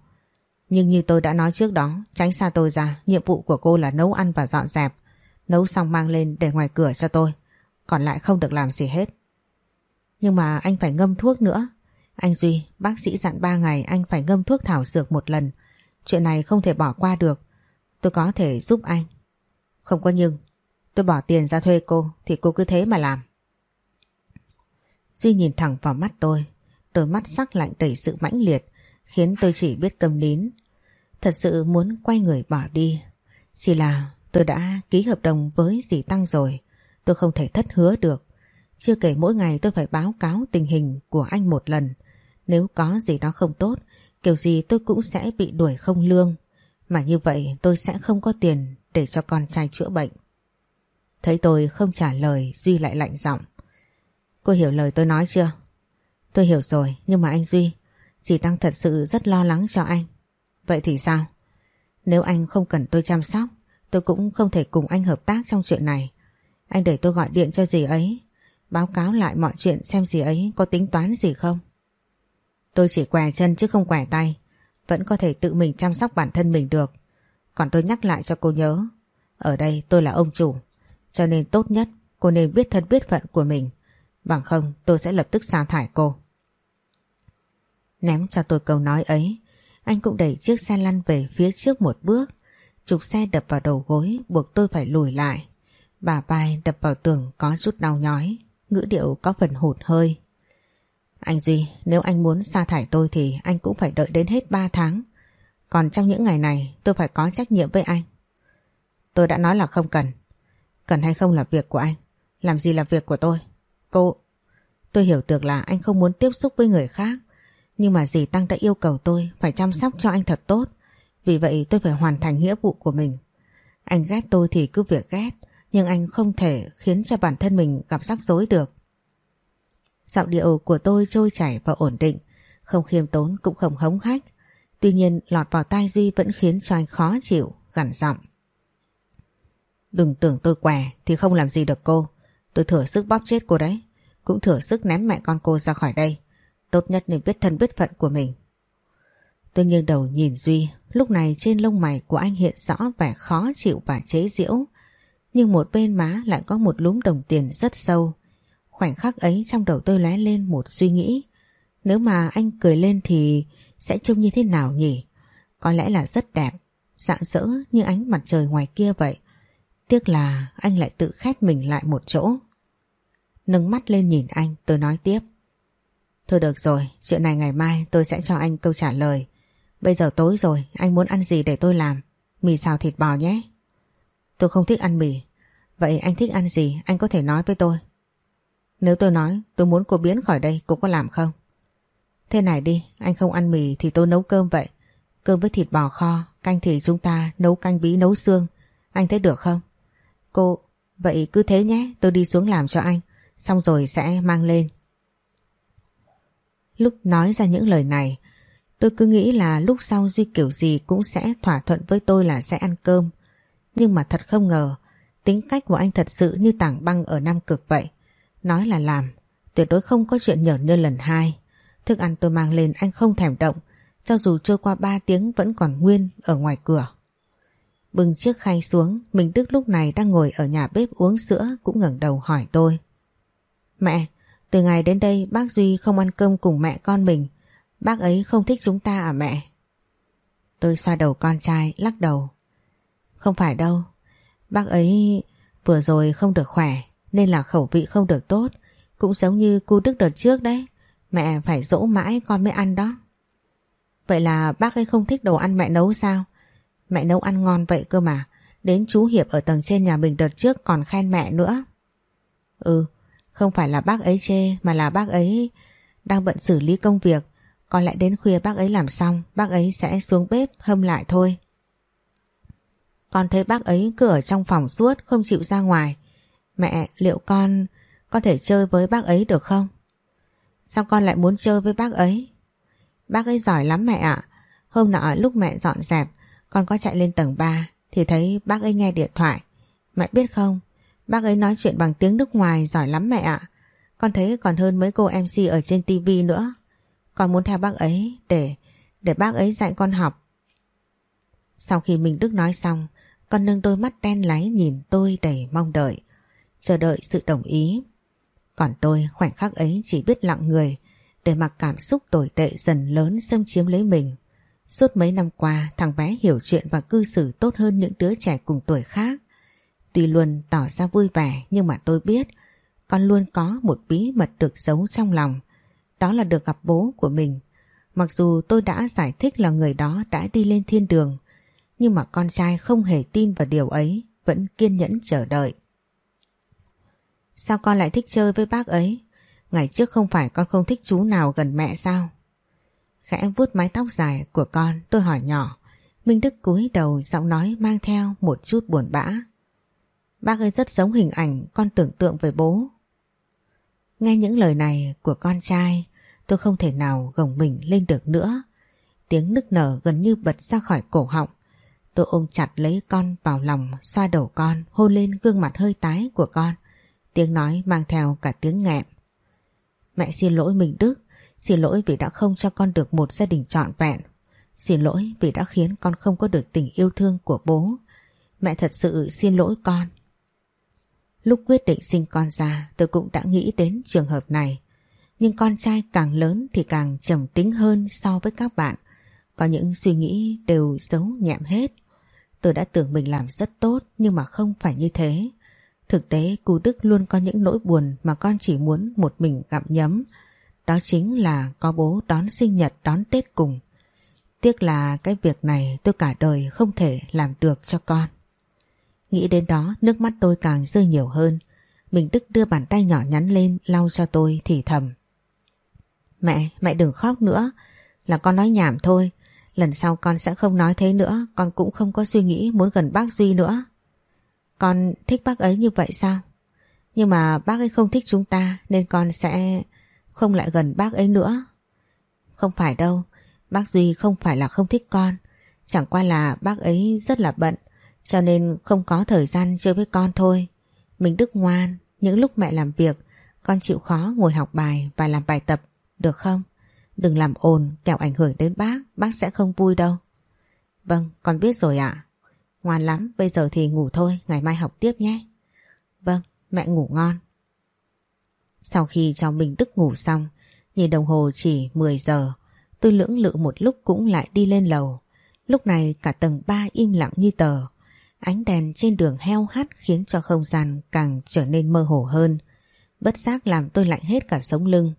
Nhưng như tôi đã nói trước đó, tránh xa tôi ra, nhiệm vụ của cô là nấu ăn và dọn dẹp. Nấu xong mang lên để ngoài cửa cho tôi. Còn lại không được làm gì hết. Nhưng mà anh phải ngâm thuốc nữa. Anh Duy, bác sĩ dặn 3 ngày anh phải ngâm thuốc thảo dược một lần. Chuyện này không thể bỏ qua được. Tôi có thể giúp anh. Không có nhưng. Tôi bỏ tiền ra thuê cô thì cô cứ thế mà làm. Duy nhìn thẳng vào mắt tôi. Đôi mắt sắc lạnh đầy sự mãnh liệt khiến tôi chỉ biết cầm nín. Thật sự muốn quay người bỏ đi. Chỉ là tôi đã ký hợp đồng với dì Tăng rồi. Tôi không thể thất hứa được. Chưa kể mỗi ngày tôi phải báo cáo tình hình của anh một lần. Nếu có gì đó không tốt, kiểu gì tôi cũng sẽ bị đuổi không lương. Mà như vậy tôi sẽ không có tiền để cho con trai chữa bệnh. Thấy tôi không trả lời, Duy lại lạnh giọng. Cô hiểu lời tôi nói chưa? Tôi hiểu rồi, nhưng mà anh Duy, dì Tăng thật sự rất lo lắng cho anh. Vậy thì sao? Nếu anh không cần tôi chăm sóc, tôi cũng không thể cùng anh hợp tác trong chuyện này. Anh để tôi gọi điện cho dì ấy, báo cáo lại mọi chuyện xem dì ấy có tính toán gì không. Tôi chỉ què chân chứ không què tay, vẫn có thể tự mình chăm sóc bản thân mình được. Còn tôi nhắc lại cho cô nhớ, ở đây tôi là ông chủ, cho nên tốt nhất cô nên biết thân biết phận của mình. Bằng không tôi sẽ lập tức sa thải cô. Ném cho tôi câu nói ấy, anh cũng đẩy chiếc xe lăn về phía trước một bước. Trục xe đập vào đầu gối buộc tôi phải lùi lại. Bà vai đập vào tường có chút đau nhói, ngữ điệu có phần hụt hơi. Anh Duy, nếu anh muốn sa thải tôi thì anh cũng phải đợi đến hết 3 tháng. Còn trong những ngày này tôi phải có trách nhiệm với anh. Tôi đã nói là không cần. Cần hay không là việc của anh. Làm gì là việc của tôi. Cô... Tôi hiểu được là anh không muốn tiếp xúc với người khác. Nhưng mà dì Tăng đã yêu cầu tôi phải chăm sóc cho anh thật tốt. Vì vậy tôi phải hoàn thành nghĩa vụ của mình. Anh ghét tôi thì cứ việc ghét, nhưng anh không thể khiến cho bản thân mình gặp rắc rối được. Giọng điệu của tôi trôi chảy và ổn định, không khiêm tốn cũng không hống hách. Tuy nhiên lọt vào tai Duy vẫn khiến cho anh khó chịu, gằn giọng. Đừng tưởng tôi què thì không làm gì được cô. Tôi thừa sức bóp chết cô đấy. Cũng thừa sức ném mẹ con cô ra khỏi đây. Tốt nhất nên biết thân biết phận của mình. Tôi nghiêng đầu nhìn Duy. Lúc này trên lông mày của anh hiện rõ vẻ khó chịu và chế giễu. Nhưng một bên má lại có một lúm đồng tiền rất sâu. Khoảnh khắc ấy trong đầu tôi lóe lên một suy nghĩ. Nếu mà anh cười lên thì sẽ trông như thế nào nhỉ? Có lẽ là rất đẹp, rạng rỡ như ánh mặt trời ngoài kia vậy. Tiếc là anh lại tự khép mình lại một chỗ. Nâng mắt lên nhìn anh tôi nói tiếp. Thôi được rồi, chuyện này ngày mai tôi sẽ cho anh câu trả lời. Bây giờ tối rồi, anh muốn ăn gì để tôi làm? Mì xào thịt bò nhé. Tôi không thích ăn mì. Vậy anh thích ăn gì anh có thể nói với tôi. Nếu tôi nói tôi muốn cô biến khỏi đây cô có làm không? Thế này đi, anh không ăn mì thì tôi nấu cơm vậy. Cơm với thịt bò kho, canh thì chúng ta nấu canh bí nấu xương. Anh thấy được không? Cô, vậy cứ thế nhé, tôi đi xuống làm cho anh, xong rồi sẽ mang lên. Lúc nói ra những lời này, tôi cứ nghĩ là lúc sau Duy kiểu gì cũng sẽ thỏa thuận với tôi là sẽ ăn cơm. Nhưng mà thật không ngờ, tính cách của anh thật sự như tảng băng ở Nam Cực vậy. Nói là làm, tuyệt đối không có chuyện nhởn như lần hai. Thức ăn tôi mang lên anh không thèm động, cho dù trôi qua 3 tiếng vẫn còn nguyên ở ngoài cửa. Bưng chiếc khay xuống, mình Đức lúc này đang ngồi ở nhà bếp uống sữa cũng ngẩng đầu hỏi tôi. Mẹ, từ ngày đến đây bác Duy không ăn cơm cùng mẹ con mình, bác ấy không thích chúng ta à mẹ? Tôi xoa đầu con trai, lắc đầu. Không phải đâu, bác ấy vừa rồi không được khỏe nên là khẩu vị không được tốt, cũng giống như cu Đức đợt trước đấy, mẹ phải dỗ mãi con mới ăn đó. Vậy là bác ấy không thích đồ ăn mẹ nấu sao? Mẹ nấu ăn ngon vậy cơ mà. Đến chú Hiệp ở tầng trên nhà mình đợt trước còn khen mẹ nữa. Ừ, không phải là bác ấy chê mà là bác ấy đang bận xử lý công việc. Còn lại đến khuya bác ấy làm xong, bác ấy sẽ xuống bếp hâm lại thôi. Con thấy bác ấy cứ ở trong phòng suốt không chịu ra ngoài. Mẹ, liệu con có thể chơi với bác ấy được không? Sao con lại muốn chơi với bác ấy? Bác ấy giỏi lắm mẹ ạ. Hôm nọ lúc mẹ dọn dẹp, con có chạy lên tầng 3 thì thấy bác ấy nghe điện thoại. Mẹ biết không, bác ấy nói chuyện bằng tiếng nước ngoài giỏi lắm mẹ ạ. Con thấy còn hơn mấy cô MC ở trên tivi nữa. Con muốn theo bác ấy để để bác ấy dạy con học. Sau khi Minh Đức nói xong, con nâng đôi mắt đen láy nhìn tôi đầy mong đợi, chờ đợi sự đồng ý. Còn tôi khoảnh khắc ấy chỉ biết lặng người để mặc cảm xúc tồi tệ dần lớn xâm chiếm lấy mình. Suốt mấy năm qua thằng bé hiểu chuyện và cư xử tốt hơn những đứa trẻ cùng tuổi khác. Tuy luôn tỏ ra vui vẻ, nhưng mà tôi biết con luôn có một bí mật được giấu trong lòng. Đó là được gặp bố của mình. Mặc dù tôi đã giải thích là người đó đã đi lên thiên đường, nhưng mà con trai không hề tin vào điều ấy, vẫn kiên nhẫn chờ đợi. Sao con lại thích chơi với bác ấy? Ngày trước không phải con không thích chú nào gần mẹ sao? Khẽ vuốt mái tóc dài của con, tôi hỏi nhỏ. Minh Đức cúi đầu giọng nói mang theo một chút buồn bã. Bác ấy rất giống hình ảnh con tưởng tượng về bố. Nghe những lời này của con trai tôi không thể nào gồng mình lên được nữa. Tiếng nức nở gần như bật ra khỏi cổ họng. Tôi ôm chặt lấy con vào lòng xoa đầu con hôn lên gương mặt hơi tái của con. Tiếng nói mang theo cả tiếng nghẹn. Mẹ xin lỗi mình Đức, xin lỗi vì đã không cho con được một gia đình trọn vẹn. Xin lỗi vì đã khiến con không có được tình yêu thương của bố. Mẹ thật sự xin lỗi con. Lúc quyết định sinh con ra, tôi cũng đã nghĩ đến trường hợp này. Nhưng con trai càng lớn thì càng trầm tính hơn so với các bạn. Có những suy nghĩ đều giấu nhẹm hết. Tôi đã tưởng mình làm rất tốt, nhưng mà không phải như thế. Thực tế cụ Đức luôn có những nỗi buồn mà con chỉ muốn một mình gặm nhấm. Đó chính là có bố đón sinh nhật, đón Tết cùng. Tiếc là cái việc này tôi cả đời không thể làm được cho con. Nghĩ đến đó nước mắt tôi càng rơi nhiều hơn. Mình tức đưa bàn tay nhỏ nhắn lên lau cho tôi thì thầm. Mẹ, mẹ đừng khóc nữa. Là con nói nhảm thôi. Lần sau con sẽ không nói thế nữa. Con cũng không có suy nghĩ muốn gần bác Duy nữa. Con thích bác ấy như vậy sao? Nhưng mà bác ấy không thích chúng ta nên con sẽ không lại gần bác ấy nữa. Không phải đâu, bác Duy không phải là không thích con. Chẳng qua là bác ấy rất là bận cho nên không có thời gian chơi với con thôi. Mình Đức ngoan, những lúc mẹ làm việc con chịu khó ngồi học bài và làm bài tập, được không? Đừng làm ồn kẻo ảnh hưởng đến bác, bác sẽ không vui đâu. Vâng, con biết rồi ạ. Ngoan lắm, bây giờ thì ngủ thôi, ngày mai học tiếp nhé. Vâng, mẹ ngủ ngon. Sau khi cho mình Đức ngủ xong, nhìn đồng hồ chỉ 10 giờ, tôi lưỡng lự một lúc cũng lại đi lên lầu. Lúc này cả tầng 3 im lặng như tờ. Ánh đèn trên đường heo hắt khiến cho không gian càng trở nên mơ hồ hơn. Bất giác làm tôi lạnh hết cả sống lưng.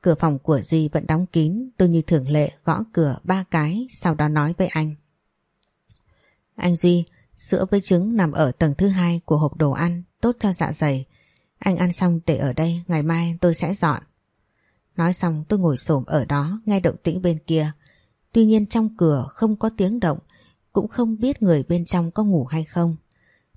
Cửa phòng của Duy vẫn đóng kín, tôi như thường lệ gõ cửa ba cái, sau đó nói với anh. Anh Duy, sữa với trứng nằm ở tầng thứ hai của hộp đồ ăn, tốt cho dạ dày. Anh ăn xong để ở đây, ngày mai tôi sẽ dọn. Nói xong tôi ngồi xổm ở đó, nghe động tĩnh bên kia. Tuy nhiên trong cửa không có tiếng động, cũng không biết người bên trong có ngủ hay không.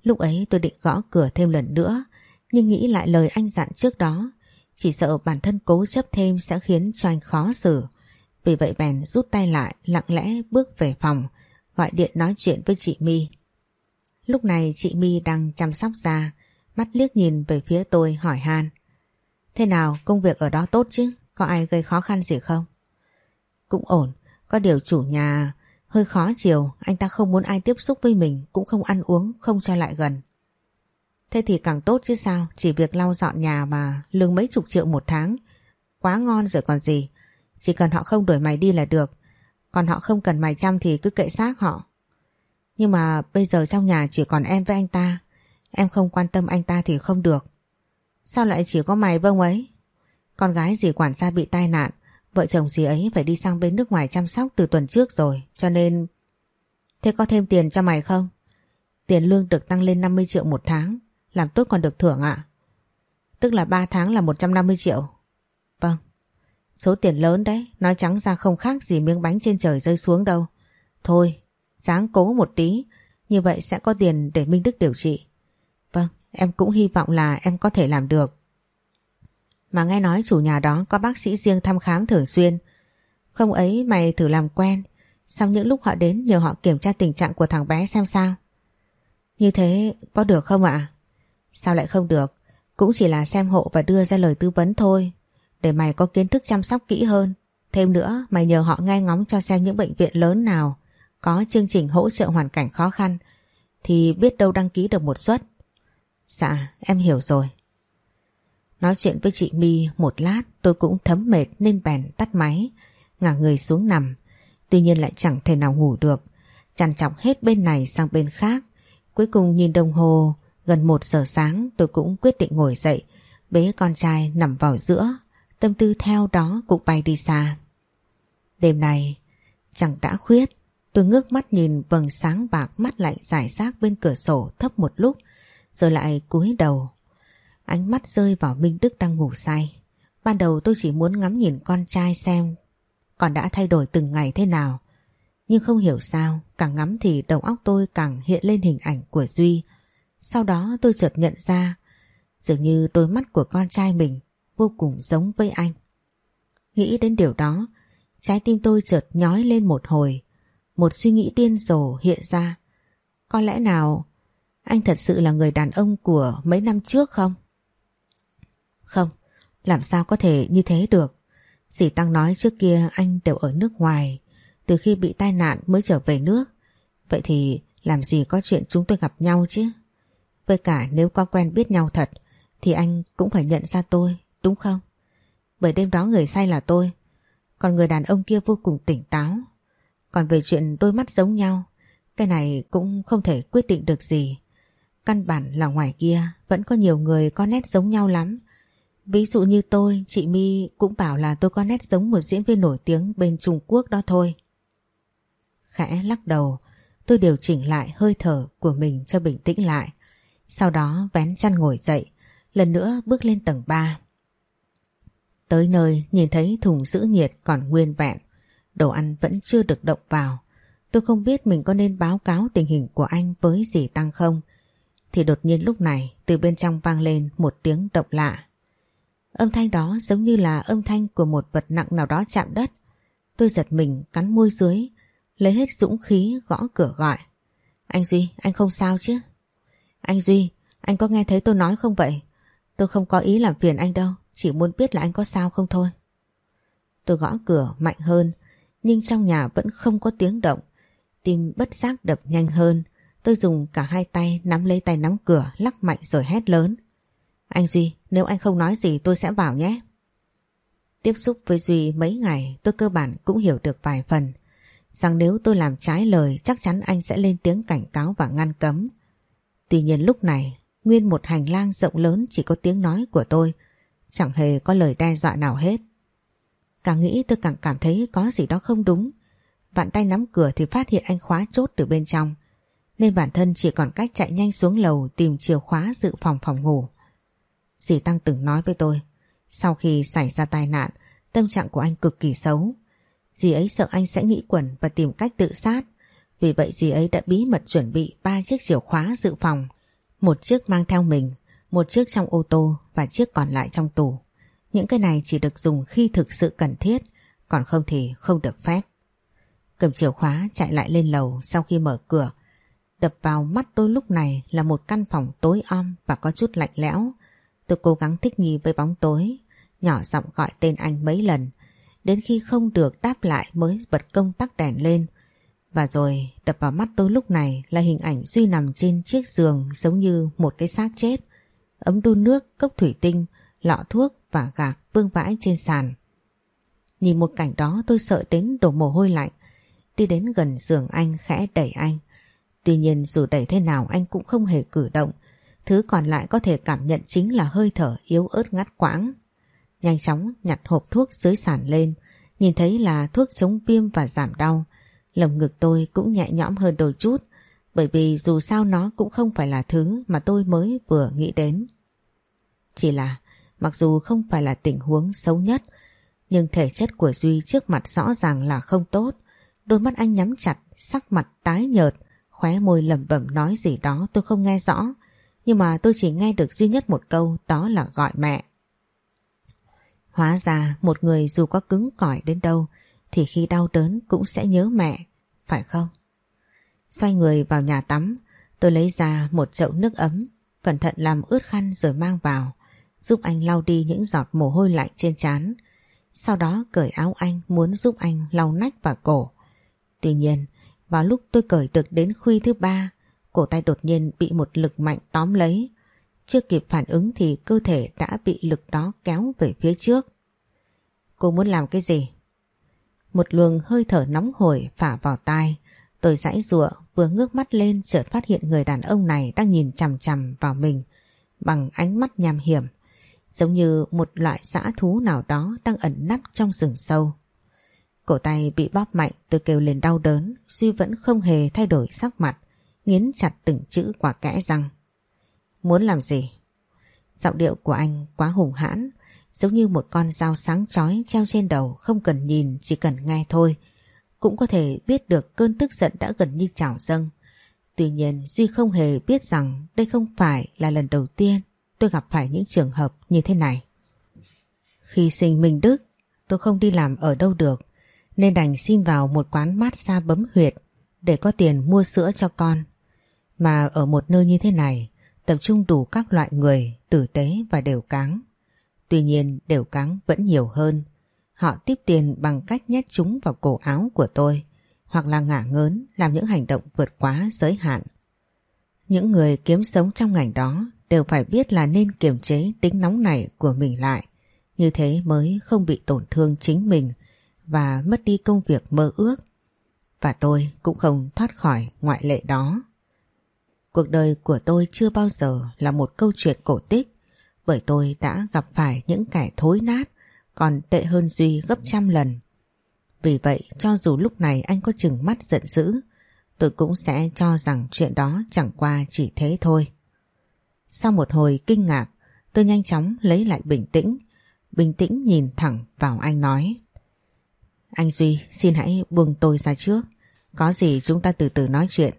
Lúc ấy tôi định gõ cửa thêm lần nữa, nhưng nghĩ lại lời anh dặn trước đó chỉ sợ bản thân cố chấp thêm sẽ khiến cho anh khó xử. Vì vậy bèn rút tay lại lặng lẽ bước về phòng gọi điện nói chuyện với chị My. Lúc này chị My đang chăm sóc da mắt liếc nhìn về phía tôi hỏi han. Thế nào công việc ở đó tốt chứ? Có ai gây khó khăn gì không? Cũng ổn, có điều chủ nhà hơi khó chiều, anh ta không muốn ai tiếp xúc với mình, cũng không ăn uống, không cho lại gần. Thế thì càng tốt chứ sao, chỉ việc lau dọn nhà mà lương mấy chục triệu một tháng. Quá ngon rồi còn gì. Chỉ cần họ không đuổi mày đi là được. Còn họ không cần mày chăm thì cứ kệ xác họ. Nhưng mà bây giờ trong nhà chỉ còn em với anh ta. Em không quan tâm anh ta thì không được. Sao lại chỉ có mày vâng ấy? Con gái gì quản gia bị tai nạn. Vợ chồng dì ấy phải đi sang bên nước ngoài chăm sóc từ tuần trước rồi. Cho nên... Thế có thêm tiền cho mày không? Tiền lương được tăng lên 50 triệu một tháng. Làm tốt còn được thưởng ạ? Tức là 3 tháng là 150 triệu. Vâng. Số tiền lớn đấy, nói trắng ra không khác gì miếng bánh trên trời rơi xuống đâu. Thôi, sáng cố một tí, như vậy sẽ có tiền để Minh Đức điều trị. Vâng, em cũng hy vọng là em có thể làm được. Mà nghe nói chủ nhà đó có bác sĩ riêng thăm khám thường xuyên. Không ấy mày thử làm quen, xong những lúc họ đến nhờ họ kiểm tra tình trạng của thằng bé xem sao. Như thế có được không ạ? Sao lại không được? Cũng chỉ là xem hộ và đưa ra lời tư vấn thôi. Để mày có kiến thức chăm sóc kỹ hơn. Thêm nữa, mày nhờ họ nghe ngóng cho xem những bệnh viện lớn nào có chương trình hỗ trợ hoàn cảnh khó khăn thì biết đâu đăng ký được một suất. Dạ, em hiểu rồi. Nói chuyện với chị My một lát tôi cũng thấm mệt nên bèn tắt máy, ngả người xuống nằm. Tuy nhiên lại chẳng thể nào ngủ được, chằn chọc hết bên này sang bên khác. Cuối cùng nhìn đồng hồ, Gần một giờ sáng tôi cũng quyết định ngồi dậy, bế con trai nằm vào giữa, tâm tư theo đó cũng bay đi xa. Đêm này chẳng đã khuyết, tôi ngước mắt nhìn vầng sáng bạc mắt lạnh giải rác bên cửa sổ thấp một lúc, rồi lại cúi đầu. Ánh mắt rơi vào Minh Đức đang ngủ say. Ban đầu tôi chỉ muốn ngắm nhìn con trai xem còn đã thay đổi từng ngày thế nào. Nhưng không hiểu sao, càng ngắm thì đầu óc tôi càng hiện lên hình ảnh của Duy, sau đó tôi chợt nhận ra dường như đôi mắt của con trai mình vô cùng giống với anh. Nghĩ đến điều đó, trái tim tôi chợt nhói lên một hồi. Một suy nghĩ điên rồ hiện ra. Có lẽ nào anh thật sự là người đàn ông của mấy năm trước không? Không, làm sao có thể như thế được? Dì Tăng nói trước kia anh đều ở nước ngoài, từ khi bị tai nạn mới trở về nước. Vậy thì làm gì có chuyện chúng tôi gặp nhau chứ? Với cả nếu có quen biết nhau thật thì anh cũng phải nhận ra tôi, đúng không? Bởi đêm đó người say là tôi, còn người đàn ông kia vô cùng tỉnh táo. Còn về chuyện đôi mắt giống nhau, cái này cũng không thể quyết định được gì. Căn bản là ngoài kia vẫn có nhiều người có nét giống nhau lắm. Ví dụ như tôi, chị My cũng bảo là tôi có nét giống một diễn viên nổi tiếng bên Trung Quốc đó thôi. Khẽ lắc đầu, tôi điều chỉnh lại hơi thở của mình cho bình tĩnh lại. Sau đó vén chăn ngồi dậy, lần nữa bước lên tầng 3. Tới nơi nhìn thấy thùng giữ nhiệt còn nguyên vẹn, đồ ăn vẫn chưa được động vào. Tôi không biết mình có nên báo cáo tình hình của anh với dì Tăng không, Thì đột nhiên lúc này từ bên trong vang lên một tiếng động lạ. Âm thanh đó giống như là âm thanh của một vật nặng nào đó chạm đất. Tôi giật mình cắn môi dưới, lấy hết dũng khí gõ cửa gọi. Anh Duy, anh không sao chứ? Anh Duy, anh có nghe thấy tôi nói không vậy? Tôi không có ý làm phiền anh đâu, chỉ muốn biết là anh có sao không thôi. Tôi gõ cửa mạnh hơn, nhưng trong nhà vẫn không có tiếng động. Tim bất giác đập nhanh hơn, tôi dùng cả hai tay nắm lấy tay nắm cửa lắc mạnh rồi hét lớn. Anh Duy, nếu anh không nói gì tôi sẽ vào nhé. Tiếp xúc với Duy mấy ngày tôi cơ bản cũng hiểu được vài phần. Rằng nếu tôi làm trái lời chắc chắn anh sẽ lên tiếng cảnh cáo và ngăn cấm. Tuy nhiên lúc này nguyên một hành lang rộng lớn chỉ có tiếng nói của tôi. Chẳng hề có lời đe dọa nào hết. Càng nghĩ tôi càng cảm thấy có gì đó không đúng. Vạn tay nắm cửa thì phát hiện anh khóa chốt từ bên trong. Nên bản thân chỉ còn cách chạy nhanh xuống lầu tìm chìa khóa dự phòng phòng ngủ. Dì Tăng từng nói với tôi, sau khi xảy ra tai nạn, tâm trạng của anh cực kỳ xấu. Dì ấy sợ anh sẽ nghĩ quẩn và tìm cách tự sát. Vì vậy dì ấy đã bí mật chuẩn bị ba chiếc chìa khóa dự phòng. Một chiếc mang theo mình, một chiếc trong ô tô và chiếc còn lại trong tủ. Những cái này chỉ được dùng khi thực sự cần thiết, còn không thì không được phép. Cầm chìa khóa chạy lại lên lầu sau khi mở cửa. Đập vào mắt tôi lúc này là một căn phòng tối om và có chút lạnh lẽo. Tôi cố gắng thích nghi với bóng tối, nhỏ giọng gọi tên anh mấy lần. Đến khi không được đáp lại mới bật công tắc đèn lên. Và rồi đập vào mắt tôi lúc này là hình ảnh Duy nằm trên chiếc giường giống như một cái xác chết. Ấm đun nước, cốc thủy tinh, lọ thuốc và gạc vương vãi trên sàn. Nhìn một cảnh đó tôi sợ đến đổ mồ hôi lạnh. Đi đến gần giường anh khẽ đẩy anh. Tuy nhiên dù đẩy thế nào anh cũng không hề cử động Thứ còn lại có thể cảm nhận chính là hơi thở yếu ớt ngắt quãng. Nhanh chóng nhặt hộp thuốc dưới sàn lên, nhìn thấy là thuốc chống viêm và giảm đau. Lồng ngực tôi cũng nhẹ nhõm hơn đôi chút, bởi vì dù sao nó cũng không phải là thứ mà tôi mới vừa nghĩ đến. Chỉ là, mặc dù không phải là tình huống xấu nhất, nhưng thể chất của Duy trước mặt rõ ràng là không tốt. Đôi mắt anh nhắm chặt, sắc mặt tái nhợt, khóe môi lẩm bẩm nói gì đó tôi không nghe rõ. Nhưng mà tôi chỉ nghe được duy nhất một câu đó là gọi mẹ. Hóa ra một người dù có cứng cỏi đến đâu thì khi đau đớn cũng sẽ nhớ mẹ, phải không? Xoay người vào nhà tắm, tôi lấy ra một chậu nước ấm, cẩn thận làm ướt khăn rồi mang vào, giúp anh lau đi những giọt mồ hôi lạnh trên trán. Sau đó cởi áo anh muốn giúp anh lau nách và cổ. Tuy nhiên, vào lúc tôi cởi được đến khuy thứ ba Cổ tay đột nhiên bị một lực mạnh tóm lấy. Chưa kịp phản ứng thì cơ thể đã bị lực đó kéo về phía trước. Cô muốn làm cái gì? Một luồng hơi thở nóng hổi phả vào tai. Tôi giãy giụa, vừa ngước mắt lên, chợt phát hiện người đàn ông này đang nhìn chằm chằm vào mình bằng ánh mắt nham hiểm. Giống như một loại dã thú nào đó đang ẩn nấp trong rừng sâu. Cổ tay bị bóp mạnh, tôi kêu lên đau đớn Duy vẫn không hề thay đổi sắc mặt nghiến chặt từng chữ quả kẽ răng. Muốn làm gì? Giọng điệu của anh quá hùng hãn, giống như một con dao sáng chói treo trên đầu không cần nhìn chỉ cần nghe thôi. Cũng có thể biết được cơn tức giận đã gần như trào dâng. Tuy nhiên Duy không hề biết rằng đây không phải là lần đầu tiên tôi gặp phải những trường hợp như thế này. Khi sinh Minh Đức, tôi không đi làm ở đâu được, nên đành xin vào một quán massage bấm huyệt để có tiền mua sữa cho con. Mà ở một nơi như thế này, tập trung đủ các loại người tử tế và đều cáng. Tuy nhiên đều cáng vẫn nhiều hơn. Họ tiếp tiền bằng cách nhét chúng vào cổ áo của tôi hoặc là ngả ngớn làm những hành động vượt quá giới hạn. Những người kiếm sống trong ngành đó đều phải biết là nên kiềm chế tính nóng này của mình lại. Như thế mới không bị tổn thương chính mình và mất đi công việc mơ ước. Và tôi cũng không thoát khỏi ngoại lệ đó. Cuộc đời của tôi chưa bao giờ là một câu chuyện cổ tích, bởi tôi đã gặp phải những kẻ thối nát, còn tệ hơn Duy gấp trăm lần. Vì vậy, cho dù lúc này anh có chừng mắt giận dữ, tôi cũng sẽ cho rằng chuyện đó chẳng qua chỉ thế thôi. Sau một hồi kinh ngạc, tôi nhanh chóng lấy lại bình tĩnh bình tĩnh nhìn thẳng vào anh nói, Anh Duy, xin hãy buông tôi ra trước có gì chúng ta từ từ nói chuyện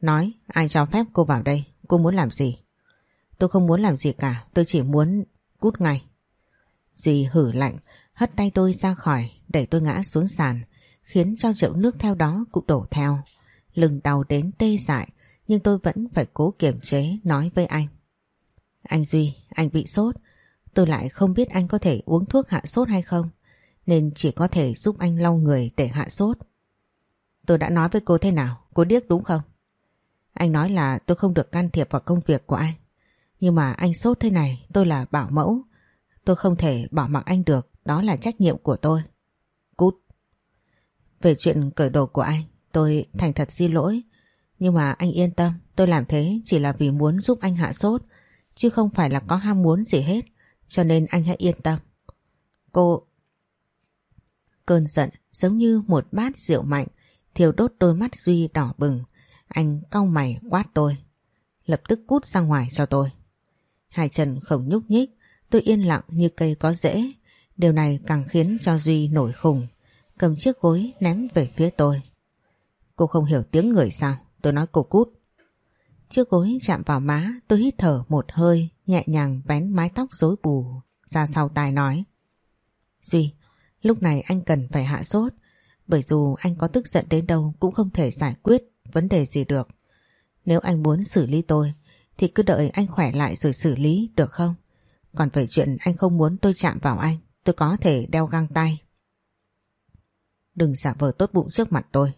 Nói ai cho phép cô vào đây Cô muốn làm gì? Tôi không muốn làm gì cả, tôi chỉ muốn cút ngay. Duy hử lạnh, hất tay tôi ra khỏi, đẩy tôi ngã xuống sàn, khiến cho chậu nước theo đó cũng đổ theo. Lưng đau đến tê dại, nhưng tôi vẫn phải cố kiềm chế nói với anh. Anh Duy, anh bị sốt. Tôi lại không biết anh có thể uống thuốc hạ sốt hay không, nên chỉ có thể giúp anh lau người để hạ sốt. Tôi đã nói với cô thế nào, cô điếc đúng không? Anh nói là tôi không được can thiệp vào công việc của anh. Nhưng mà anh sốt thế này, tôi là bảo mẫu. Tôi không thể bỏ mặc anh được, đó là trách nhiệm của tôi. Cút. Về chuyện cởi đồ của anh, tôi thành thật xin lỗi. Nhưng mà anh yên tâm, tôi làm thế chỉ là vì muốn giúp anh hạ sốt, chứ không phải là có ham muốn gì hết. Cho nên anh hãy yên tâm. Cô... Cơn giận giống như một bát rượu mạnh, thiêu đốt đôi mắt Duy đỏ bừng. Anh cau mày quát tôi. Lập tức cút ra ngoài cho tôi. Hai chân không nhúc nhích, tôi yên lặng như cây có rễ. Điều này càng khiến cho Duy nổi khùng. Cầm chiếc gối ném về phía tôi. Cô không hiểu tiếng người sao? Tôi nói cô cút. Chiếc gối chạm vào má, tôi hít thở một hơi, nhẹ nhàng vén mái tóc rối bù, ra sau tai nói. Duy, lúc này anh cần phải hạ sốt, bởi dù anh có tức giận đến đâu cũng không thể giải quyết vấn đề gì được. Nếu anh muốn xử lý tôi, thì cứ đợi anh khỏe lại rồi xử lý được không? Còn về chuyện anh không muốn tôi chạm vào anh, tôi có thể đeo găng tay. Đừng giả vờ tốt bụng trước mặt tôi.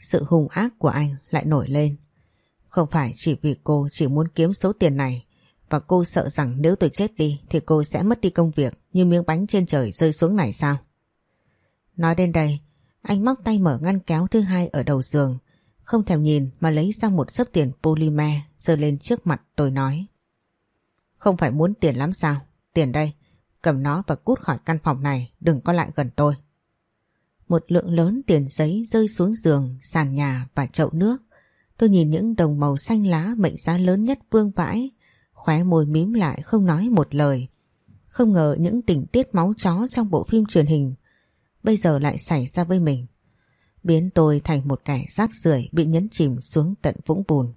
Sự hung ác của anh lại nổi lên. Không phải chỉ vì cô chỉ muốn kiếm số tiền này và cô sợ rằng nếu tôi chết đi thì cô sẽ mất đi công việc như miếng bánh trên trời rơi xuống này sao? Nói đến đây, anh móc tay mở ngăn kéo thứ hai ở đầu giường, không thèm nhìn mà lấy ra một sấp tiền polymer giơ lên trước mặt tôi nói. Không phải muốn tiền lắm sao? Tiền đây, cầm nó và cút khỏi căn phòng này, đừng có lại gần tôi. Một lượng lớn tiền giấy rơi xuống giường, sàn nhà và chậu nước. Tôi nhìn những đồng màu xanh lá mệnh giá lớn nhất vương vãi, khóe môi mím lại không nói một lời. Không ngờ những tình tiết máu chó trong bộ phim truyền hình bây giờ lại xảy ra với mình. Biến tôi thành một kẻ rác rưởi bị nhấn chìm xuống tận vũng bùn.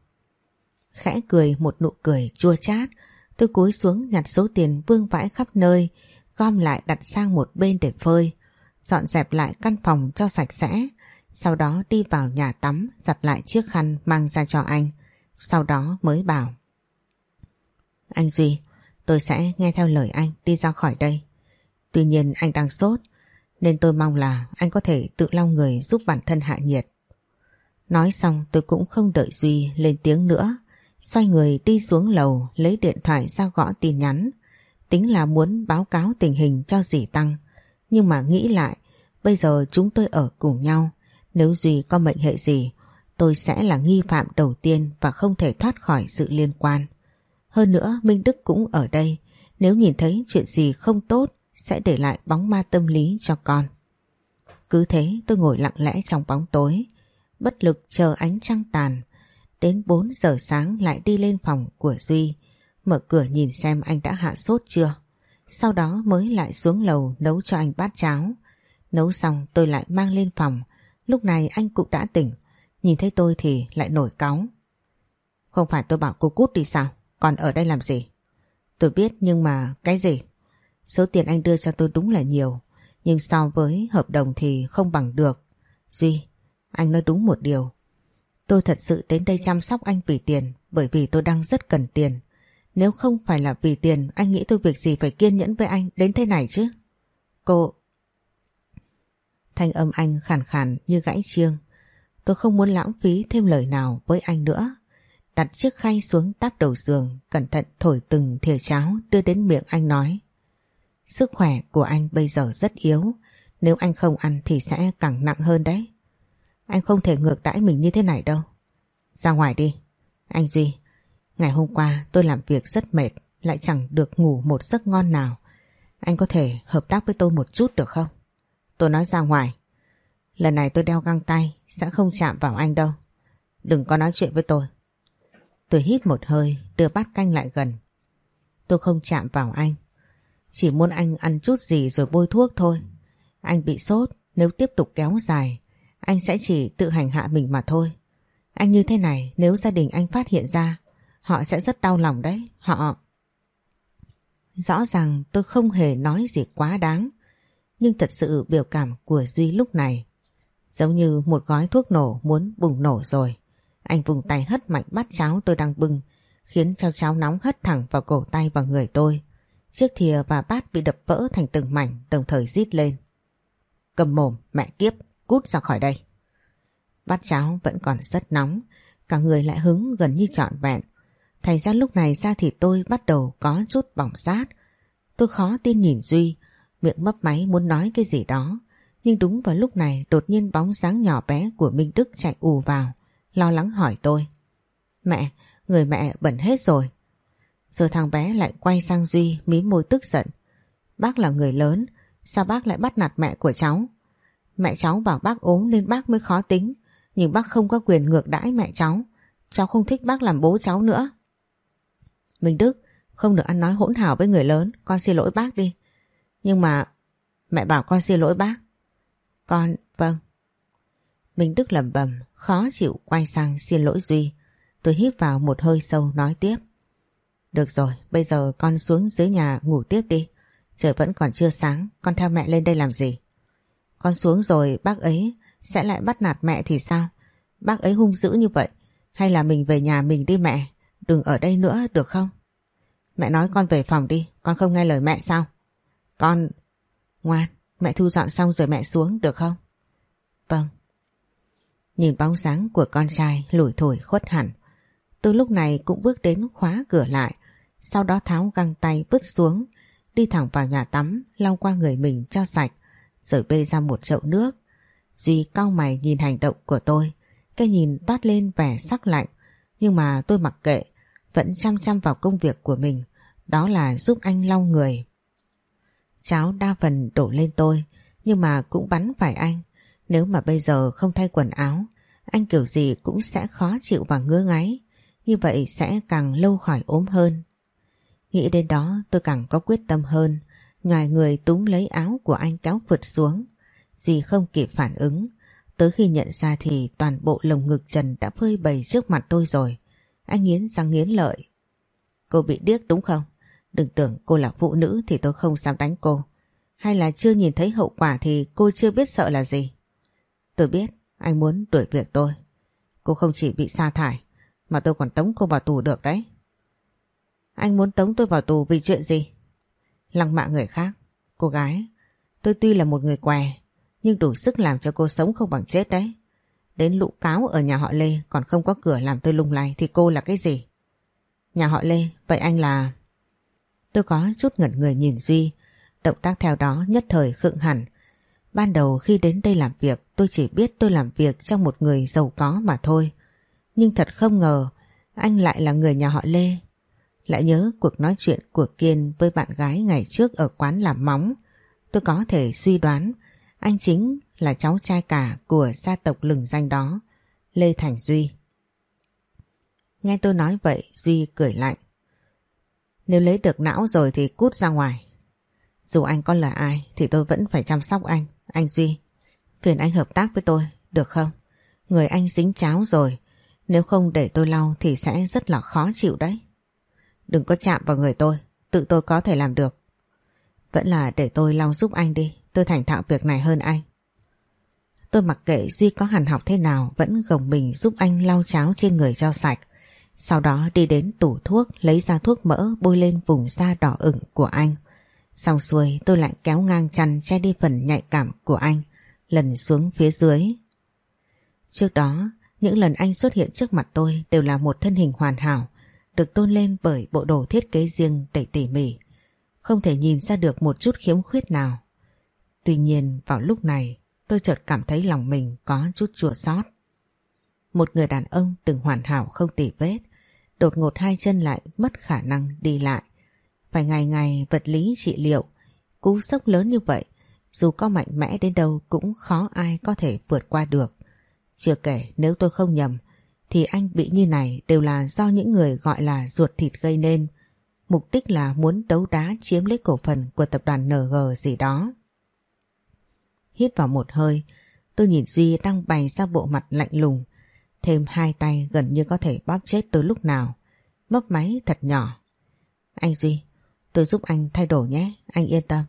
Khẽ cười một nụ cười chua chát, tôi cúi xuống nhặt số tiền vương vãi khắp nơi, gom lại đặt sang một bên để phơi, dọn dẹp lại căn phòng cho sạch sẽ, sau đó đi vào nhà tắm giặt lại chiếc khăn mang ra cho anh, sau đó mới bảo. Anh Duy, tôi sẽ nghe theo lời anh đi ra khỏi đây. Tuy nhiên anh đang sốt, nên tôi mong là anh có thể tự lau người giúp bản thân hạ nhiệt. Nói xong tôi cũng không đợi Duy lên tiếng nữa, xoay người đi xuống lầu lấy điện thoại ra gõ tin nhắn, tính là muốn báo cáo tình hình cho dì Tăng. Nhưng mà nghĩ lại, bây giờ chúng tôi ở cùng nhau, nếu Duy có mệnh hệ gì, tôi sẽ là nghi phạm đầu tiên và không thể thoát khỏi sự liên quan. Hơn nữa Minh Đức cũng ở đây, nếu nhìn thấy chuyện gì không tốt sẽ để lại bóng ma tâm lý cho con. Cứ thế tôi ngồi lặng lẽ trong bóng tối, bất lực chờ ánh trăng tàn. Đến 4 giờ sáng lại đi lên phòng của Duy, mở cửa nhìn xem anh đã hạ sốt chưa. Sau đó mới lại xuống lầu nấu cho anh bát cháo. Nấu xong tôi lại mang lên phòng, lúc này anh cũng đã tỉnh, nhìn thấy tôi thì lại nổi cáu. Không phải tôi bảo cô cút đi sao, còn ở đây làm gì? Tôi biết nhưng mà cái gì? Số tiền anh đưa cho tôi đúng là nhiều, nhưng so với hợp đồng thì không bằng được. Duy, anh nói đúng một điều. Tôi thật sự đến đây chăm sóc anh vì tiền, bởi vì tôi đang rất cần tiền. Nếu không phải là vì tiền, anh nghĩ tôi việc gì phải kiên nhẫn với anh đến thế này chứ? Cô... Thanh âm anh khàn khàn như gãy chiêng. Tôi không muốn lãng phí thêm lời nào với anh nữa. Đặt chiếc khay xuống táp đầu giường, cẩn thận thổi từng thìa cháo đưa đến miệng anh nói. Sức khỏe của anh bây giờ rất yếu, nếu anh không ăn thì sẽ càng nặng hơn đấy. Anh không thể ngược đãi mình như thế này đâu. Ra ngoài đi. Anh Duy, ngày hôm qua tôi làm việc rất mệt, lại chẳng được ngủ một giấc ngon nào. Anh có thể hợp tác với tôi một chút được không? Tôi nói ra ngoài. Lần này tôi đeo găng tay, sẽ không chạm vào anh đâu. Đừng có nói chuyện với tôi. Tôi hít một hơi, đưa bát canh lại gần. Tôi không chạm vào anh. Chỉ muốn anh ăn chút gì rồi bôi thuốc thôi. Anh bị sốt, nếu tiếp tục kéo dài, anh sẽ chỉ tự hành hạ mình mà thôi. Anh như thế này, nếu gia đình anh phát hiện ra, Họ sẽ rất đau lòng đấy. Họ... Rõ ràng tôi không hề nói gì quá đáng. Nhưng thật sự biểu cảm của Duy lúc này giống như một gói thuốc nổ muốn bùng nổ rồi. Anh vùng tay hất mạnh bắt cháo tôi đang bưng khiến cho cháo nóng hất thẳng vào cổ tay và người tôi. Chiếc thìa và bát bị đập vỡ thành từng mảnh đồng thời rít lên. Cầm mồm, mẹ kiếp, cút ra khỏi đây. Bát cháo vẫn còn rất nóng, cả người lại hứng gần như trọn vẹn. Thành ra lúc này da thịt tôi bắt đầu có chút bỏng rát. Tôi khó tin nhìn Duy, miệng mấp máy muốn nói cái gì đó. Nhưng đúng vào lúc này đột nhiên bóng dáng nhỏ bé của Minh Đức chạy ù vào, lo lắng hỏi tôi. Mẹ, người mẹ bẩn hết rồi. Rồi thằng bé lại quay sang Duy mím môi tức giận. Bác là người lớn, sao bác lại bắt nạt mẹ của cháu? Mẹ cháu bảo bác ốm nên bác mới khó tính, nhưng bác không có quyền ngược đãi mẹ cháu. Cháu không thích bác làm bố cháu nữa. Minh Đức, không được ăn nói hỗn hào với người lớn, con xin lỗi bác đi. Nhưng mà mẹ bảo con xin lỗi bác. Con, vâng. Minh Đức lẩm bẩm khó chịu quay sang xin lỗi Duy. Tôi hít vào một hơi sâu nói tiếp. Được rồi, bây giờ con xuống dưới nhà ngủ tiếp đi. Trời vẫn còn chưa sáng, con theo mẹ lên đây làm gì? Con xuống rồi bác ấy sẽ lại bắt nạt mẹ thì sao? Bác ấy hung dữ như vậy. Hay là mình về nhà mình đi mẹ? Đừng ở đây nữa được không? Mẹ nói con về phòng đi, con không nghe lời mẹ sao? Con... Ngoan, mẹ thu dọn xong rồi mẹ xuống được không? Vâng. Nhìn bóng sáng của con trai lủi thổi khuất hẳn. Tôi lúc này cũng bước đến khóa cửa lại, sau đó tháo găng tay vứt xuống, đi thẳng vào nhà tắm, lau qua người mình cho sạch, rồi bê ra một chậu nước. Duy cau mày nhìn hành động của tôi, cái nhìn toát lên vẻ sắc lạnh, nhưng mà tôi mặc kệ, vẫn chăm chăm vào công việc của mình, đó là giúp anh lau người. Cháo đa phần đổ lên tôi, nhưng mà cũng bắn phải anh. Nếu mà bây giờ không thay quần áo, anh kiểu gì cũng sẽ khó chịu và ngứa ngáy. Như vậy sẽ càng lâu khỏi ốm hơn. Nghĩ đến đó, tôi càng có quyết tâm hơn. Ngoài người túm lấy áo của anh kéo vượt xuống. Duy không kịp phản ứng. Tới khi nhận ra thì toàn bộ lồng ngực Trần đã phơi bày trước mặt tôi rồi. Anh nghiến răng nghiến lợi. Cô bị điếc đúng không? Đừng tưởng cô là phụ nữ thì tôi không dám đánh cô. Hay là chưa nhìn thấy hậu quả thì cô chưa biết sợ là gì? Tôi biết, anh muốn đuổi việc tôi. Cô không chỉ bị sa thải, mà tôi còn tống cô vào tù được đấy. Anh muốn tống tôi vào tù vì chuyện gì? Lăng mạ người khác. Cô gái, tôi tuy là một người què nhưng đủ sức làm cho cô sống không bằng chết đấy. Đến lũ cáo ở nhà họ Lê còn không có cửa làm tôi lung lay thì cô là cái gì? Nhà họ Lê, vậy anh là... Tôi có chút ngẩn người nhìn Duy, động tác theo đó nhất thời khựng hẳn. Ban đầu khi đến đây làm việc tôi chỉ biết tôi làm việc trong một người giàu có mà thôi. Nhưng thật không ngờ anh lại là người nhà họ Lê. Lại nhớ cuộc nói chuyện của Kiên với bạn gái ngày trước ở quán làm móng. Tôi có thể suy đoán anh chính là cháu trai cả của gia tộc lừng danh đó, Lê Thành Duy. Nghe tôi nói vậy Duy cười lạnh. Nếu lấy được não rồi thì cút ra ngoài. Dù anh có là ai thì tôi vẫn phải chăm sóc anh, anh Duy. Phiền anh hợp tác với tôi, được không? Người anh dính cháo rồi, nếu không để tôi lau thì sẽ rất là khó chịu đấy. Đừng có chạm vào người tôi, tự tôi có thể làm được. Vẫn là để tôi lau giúp anh đi, tôi thành thạo việc này hơn anh. Tôi mặc kệ Duy có hẳn học thế nào vẫn gồng mình giúp anh lau cháo trên người cho sạch. Sau đó đi đến tủ thuốc lấy ra thuốc mỡ bôi lên vùng da đỏ ửng của anh. Xong xuôi tôi lại kéo ngang chăn che đi phần nhạy cảm của anh, lần xuống phía dưới. Trước đó, những lần anh xuất hiện trước mặt tôi đều là một thân hình hoàn hảo, được tôn lên bởi bộ đồ thiết kế riêng đầy tỉ mỉ. Không thể nhìn ra được một chút khiếm khuyết nào. Tuy nhiên vào lúc này tôi chợt cảm thấy lòng mình có chút chua xót. Một người đàn ông từng hoàn hảo không tỉ vết, đột ngột hai chân lại mất khả năng đi lại. Phải ngày ngày vật lý trị liệu, cú sốc lớn như vậy, dù có mạnh mẽ đến đâu cũng khó ai có thể vượt qua được. Chưa kể nếu tôi không nhầm, thì anh bị như này đều là do những người gọi là ruột thịt gây nên. Mục đích là muốn đấu đá chiếm lấy cổ phần của tập đoàn NG gì đó. Hít vào một hơi, tôi nhìn Duy đang bày ra bộ mặt lạnh lùng, thêm hai tay gần như có thể bóp chết tôi lúc nào. mấp máy thật nhỏ. Anh Duy, tôi giúp anh thay đổi nhé, anh yên tâm.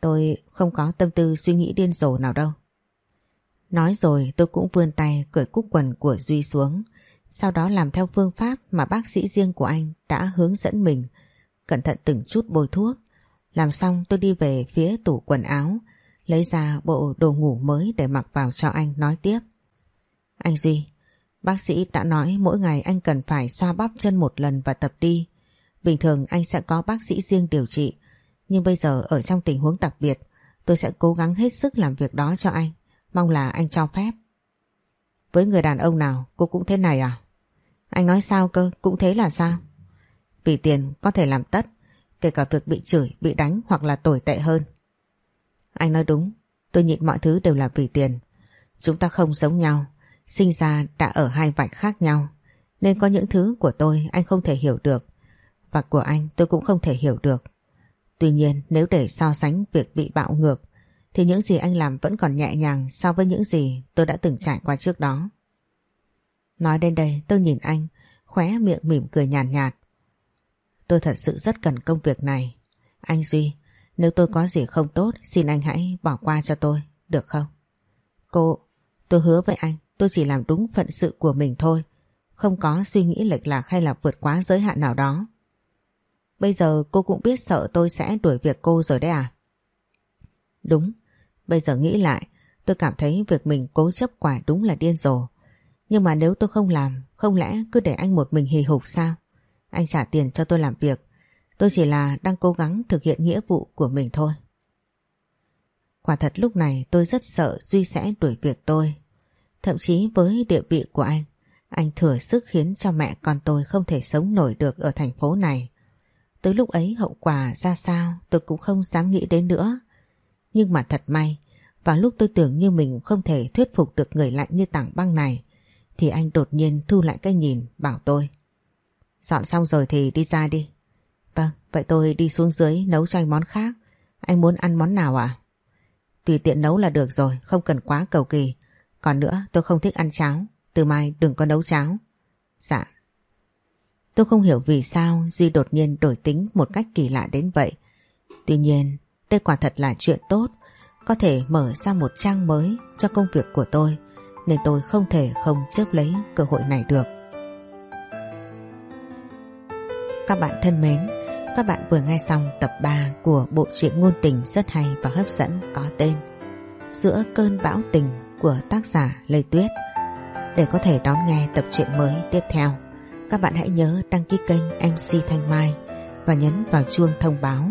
Tôi không có tâm tư suy nghĩ điên rồ nào đâu. Nói rồi tôi cũng vươn tay cởi cúc quần của Duy xuống, sau đó làm theo phương pháp mà bác sĩ riêng của anh đã hướng dẫn mình, cẩn thận từng chút bôi thuốc. Làm xong tôi đi về phía tủ quần áo, lấy ra bộ đồ ngủ mới để mặc vào cho anh nói tiếp. Anh Duy, bác sĩ đã nói mỗi ngày anh cần phải xoa bóp chân một lần và tập đi. Bình thường anh sẽ có bác sĩ riêng điều trị, nhưng bây giờ ở trong tình huống đặc biệt, tôi sẽ cố gắng hết sức làm việc đó cho anh. Mong là anh cho phép. Với người đàn ông nào cô cũng thế này à? Anh nói sao cơ, cũng thế là sao? Vì tiền có thể làm tất, kể cả việc bị chửi, bị đánh hoặc là tồi tệ hơn. Anh nói đúng, tôi nhịn mọi thứ đều là vì tiền. Chúng ta không giống nhau, sinh ra đã ở hai vạch khác nhau. Nên có những thứ của tôi anh không thể hiểu được, và của anh tôi cũng không thể hiểu được. Tuy nhiên nếu để so sánh việc bị bạo ngược thì những gì anh làm vẫn còn nhẹ nhàng so với những gì tôi đã từng trải qua trước đó. Nói đến đây tôi nhìn anh, khóe miệng mỉm cười nhàn nhạt, nhạt. Tôi thật sự rất cần công việc này. Anh Duy, nếu tôi có gì không tốt xin anh hãy bỏ qua cho tôi, được không? Cô, tôi hứa với anh, tôi chỉ làm đúng phận sự của mình thôi, không có suy nghĩ lệch lạc hay là vượt quá giới hạn nào đó. Bây giờ cô cũng biết sợ tôi sẽ đuổi việc cô rồi đấy à? Đúng, bây giờ nghĩ lại tôi cảm thấy việc mình cố chấp quả đúng là điên rồ. Nhưng mà nếu tôi không làm, không lẽ cứ để anh một mình hì hục sao? Anh trả tiền cho tôi làm việc, tôi chỉ là đang cố gắng thực hiện nghĩa vụ của mình thôi. Quả thật lúc này tôi rất sợ Duy sẽ đuổi việc tôi. Thậm chí với địa vị của anh, anh thừa sức khiến cho mẹ con tôi không thể sống nổi được ở thành phố này. Tới lúc ấy hậu quả ra sao tôi cũng không dám nghĩ đến nữa. Nhưng mà thật may, vào lúc tôi tưởng như mình không thể thuyết phục được người lạnh như tảng băng này, thì anh đột nhiên thu lại cái nhìn bảo tôi. Dọn xong rồi thì đi ra đi. Vâng, vậy tôi đi xuống dưới nấu cho anh món khác. Anh muốn ăn món nào ạ? À? Tùy tiện nấu là được rồi, không cần quá cầu kỳ. Còn nữa, tôi không thích ăn cháo. Từ mai đừng có nấu cháo. Dạ. Tôi không hiểu vì sao Duy đột nhiên đổi tính một cách kỳ lạ đến vậy. Tuy nhiên, đây quả thật là chuyện tốt, có thể mở ra một trang mới cho công việc của tôi, nên tôi không thể không chớp lấy cơ hội này được. Các bạn thân mến, các bạn vừa nghe xong tập 3 của bộ truyện ngôn tình rất hay và hấp dẫn có tên Giữa cơn bão tình của tác giả Lê Tuyết. Để có thể đón nghe tập truyện mới tiếp theo, các bạn hãy nhớ đăng ký kênh MC Thanh Mai và nhấn vào chuông thông báo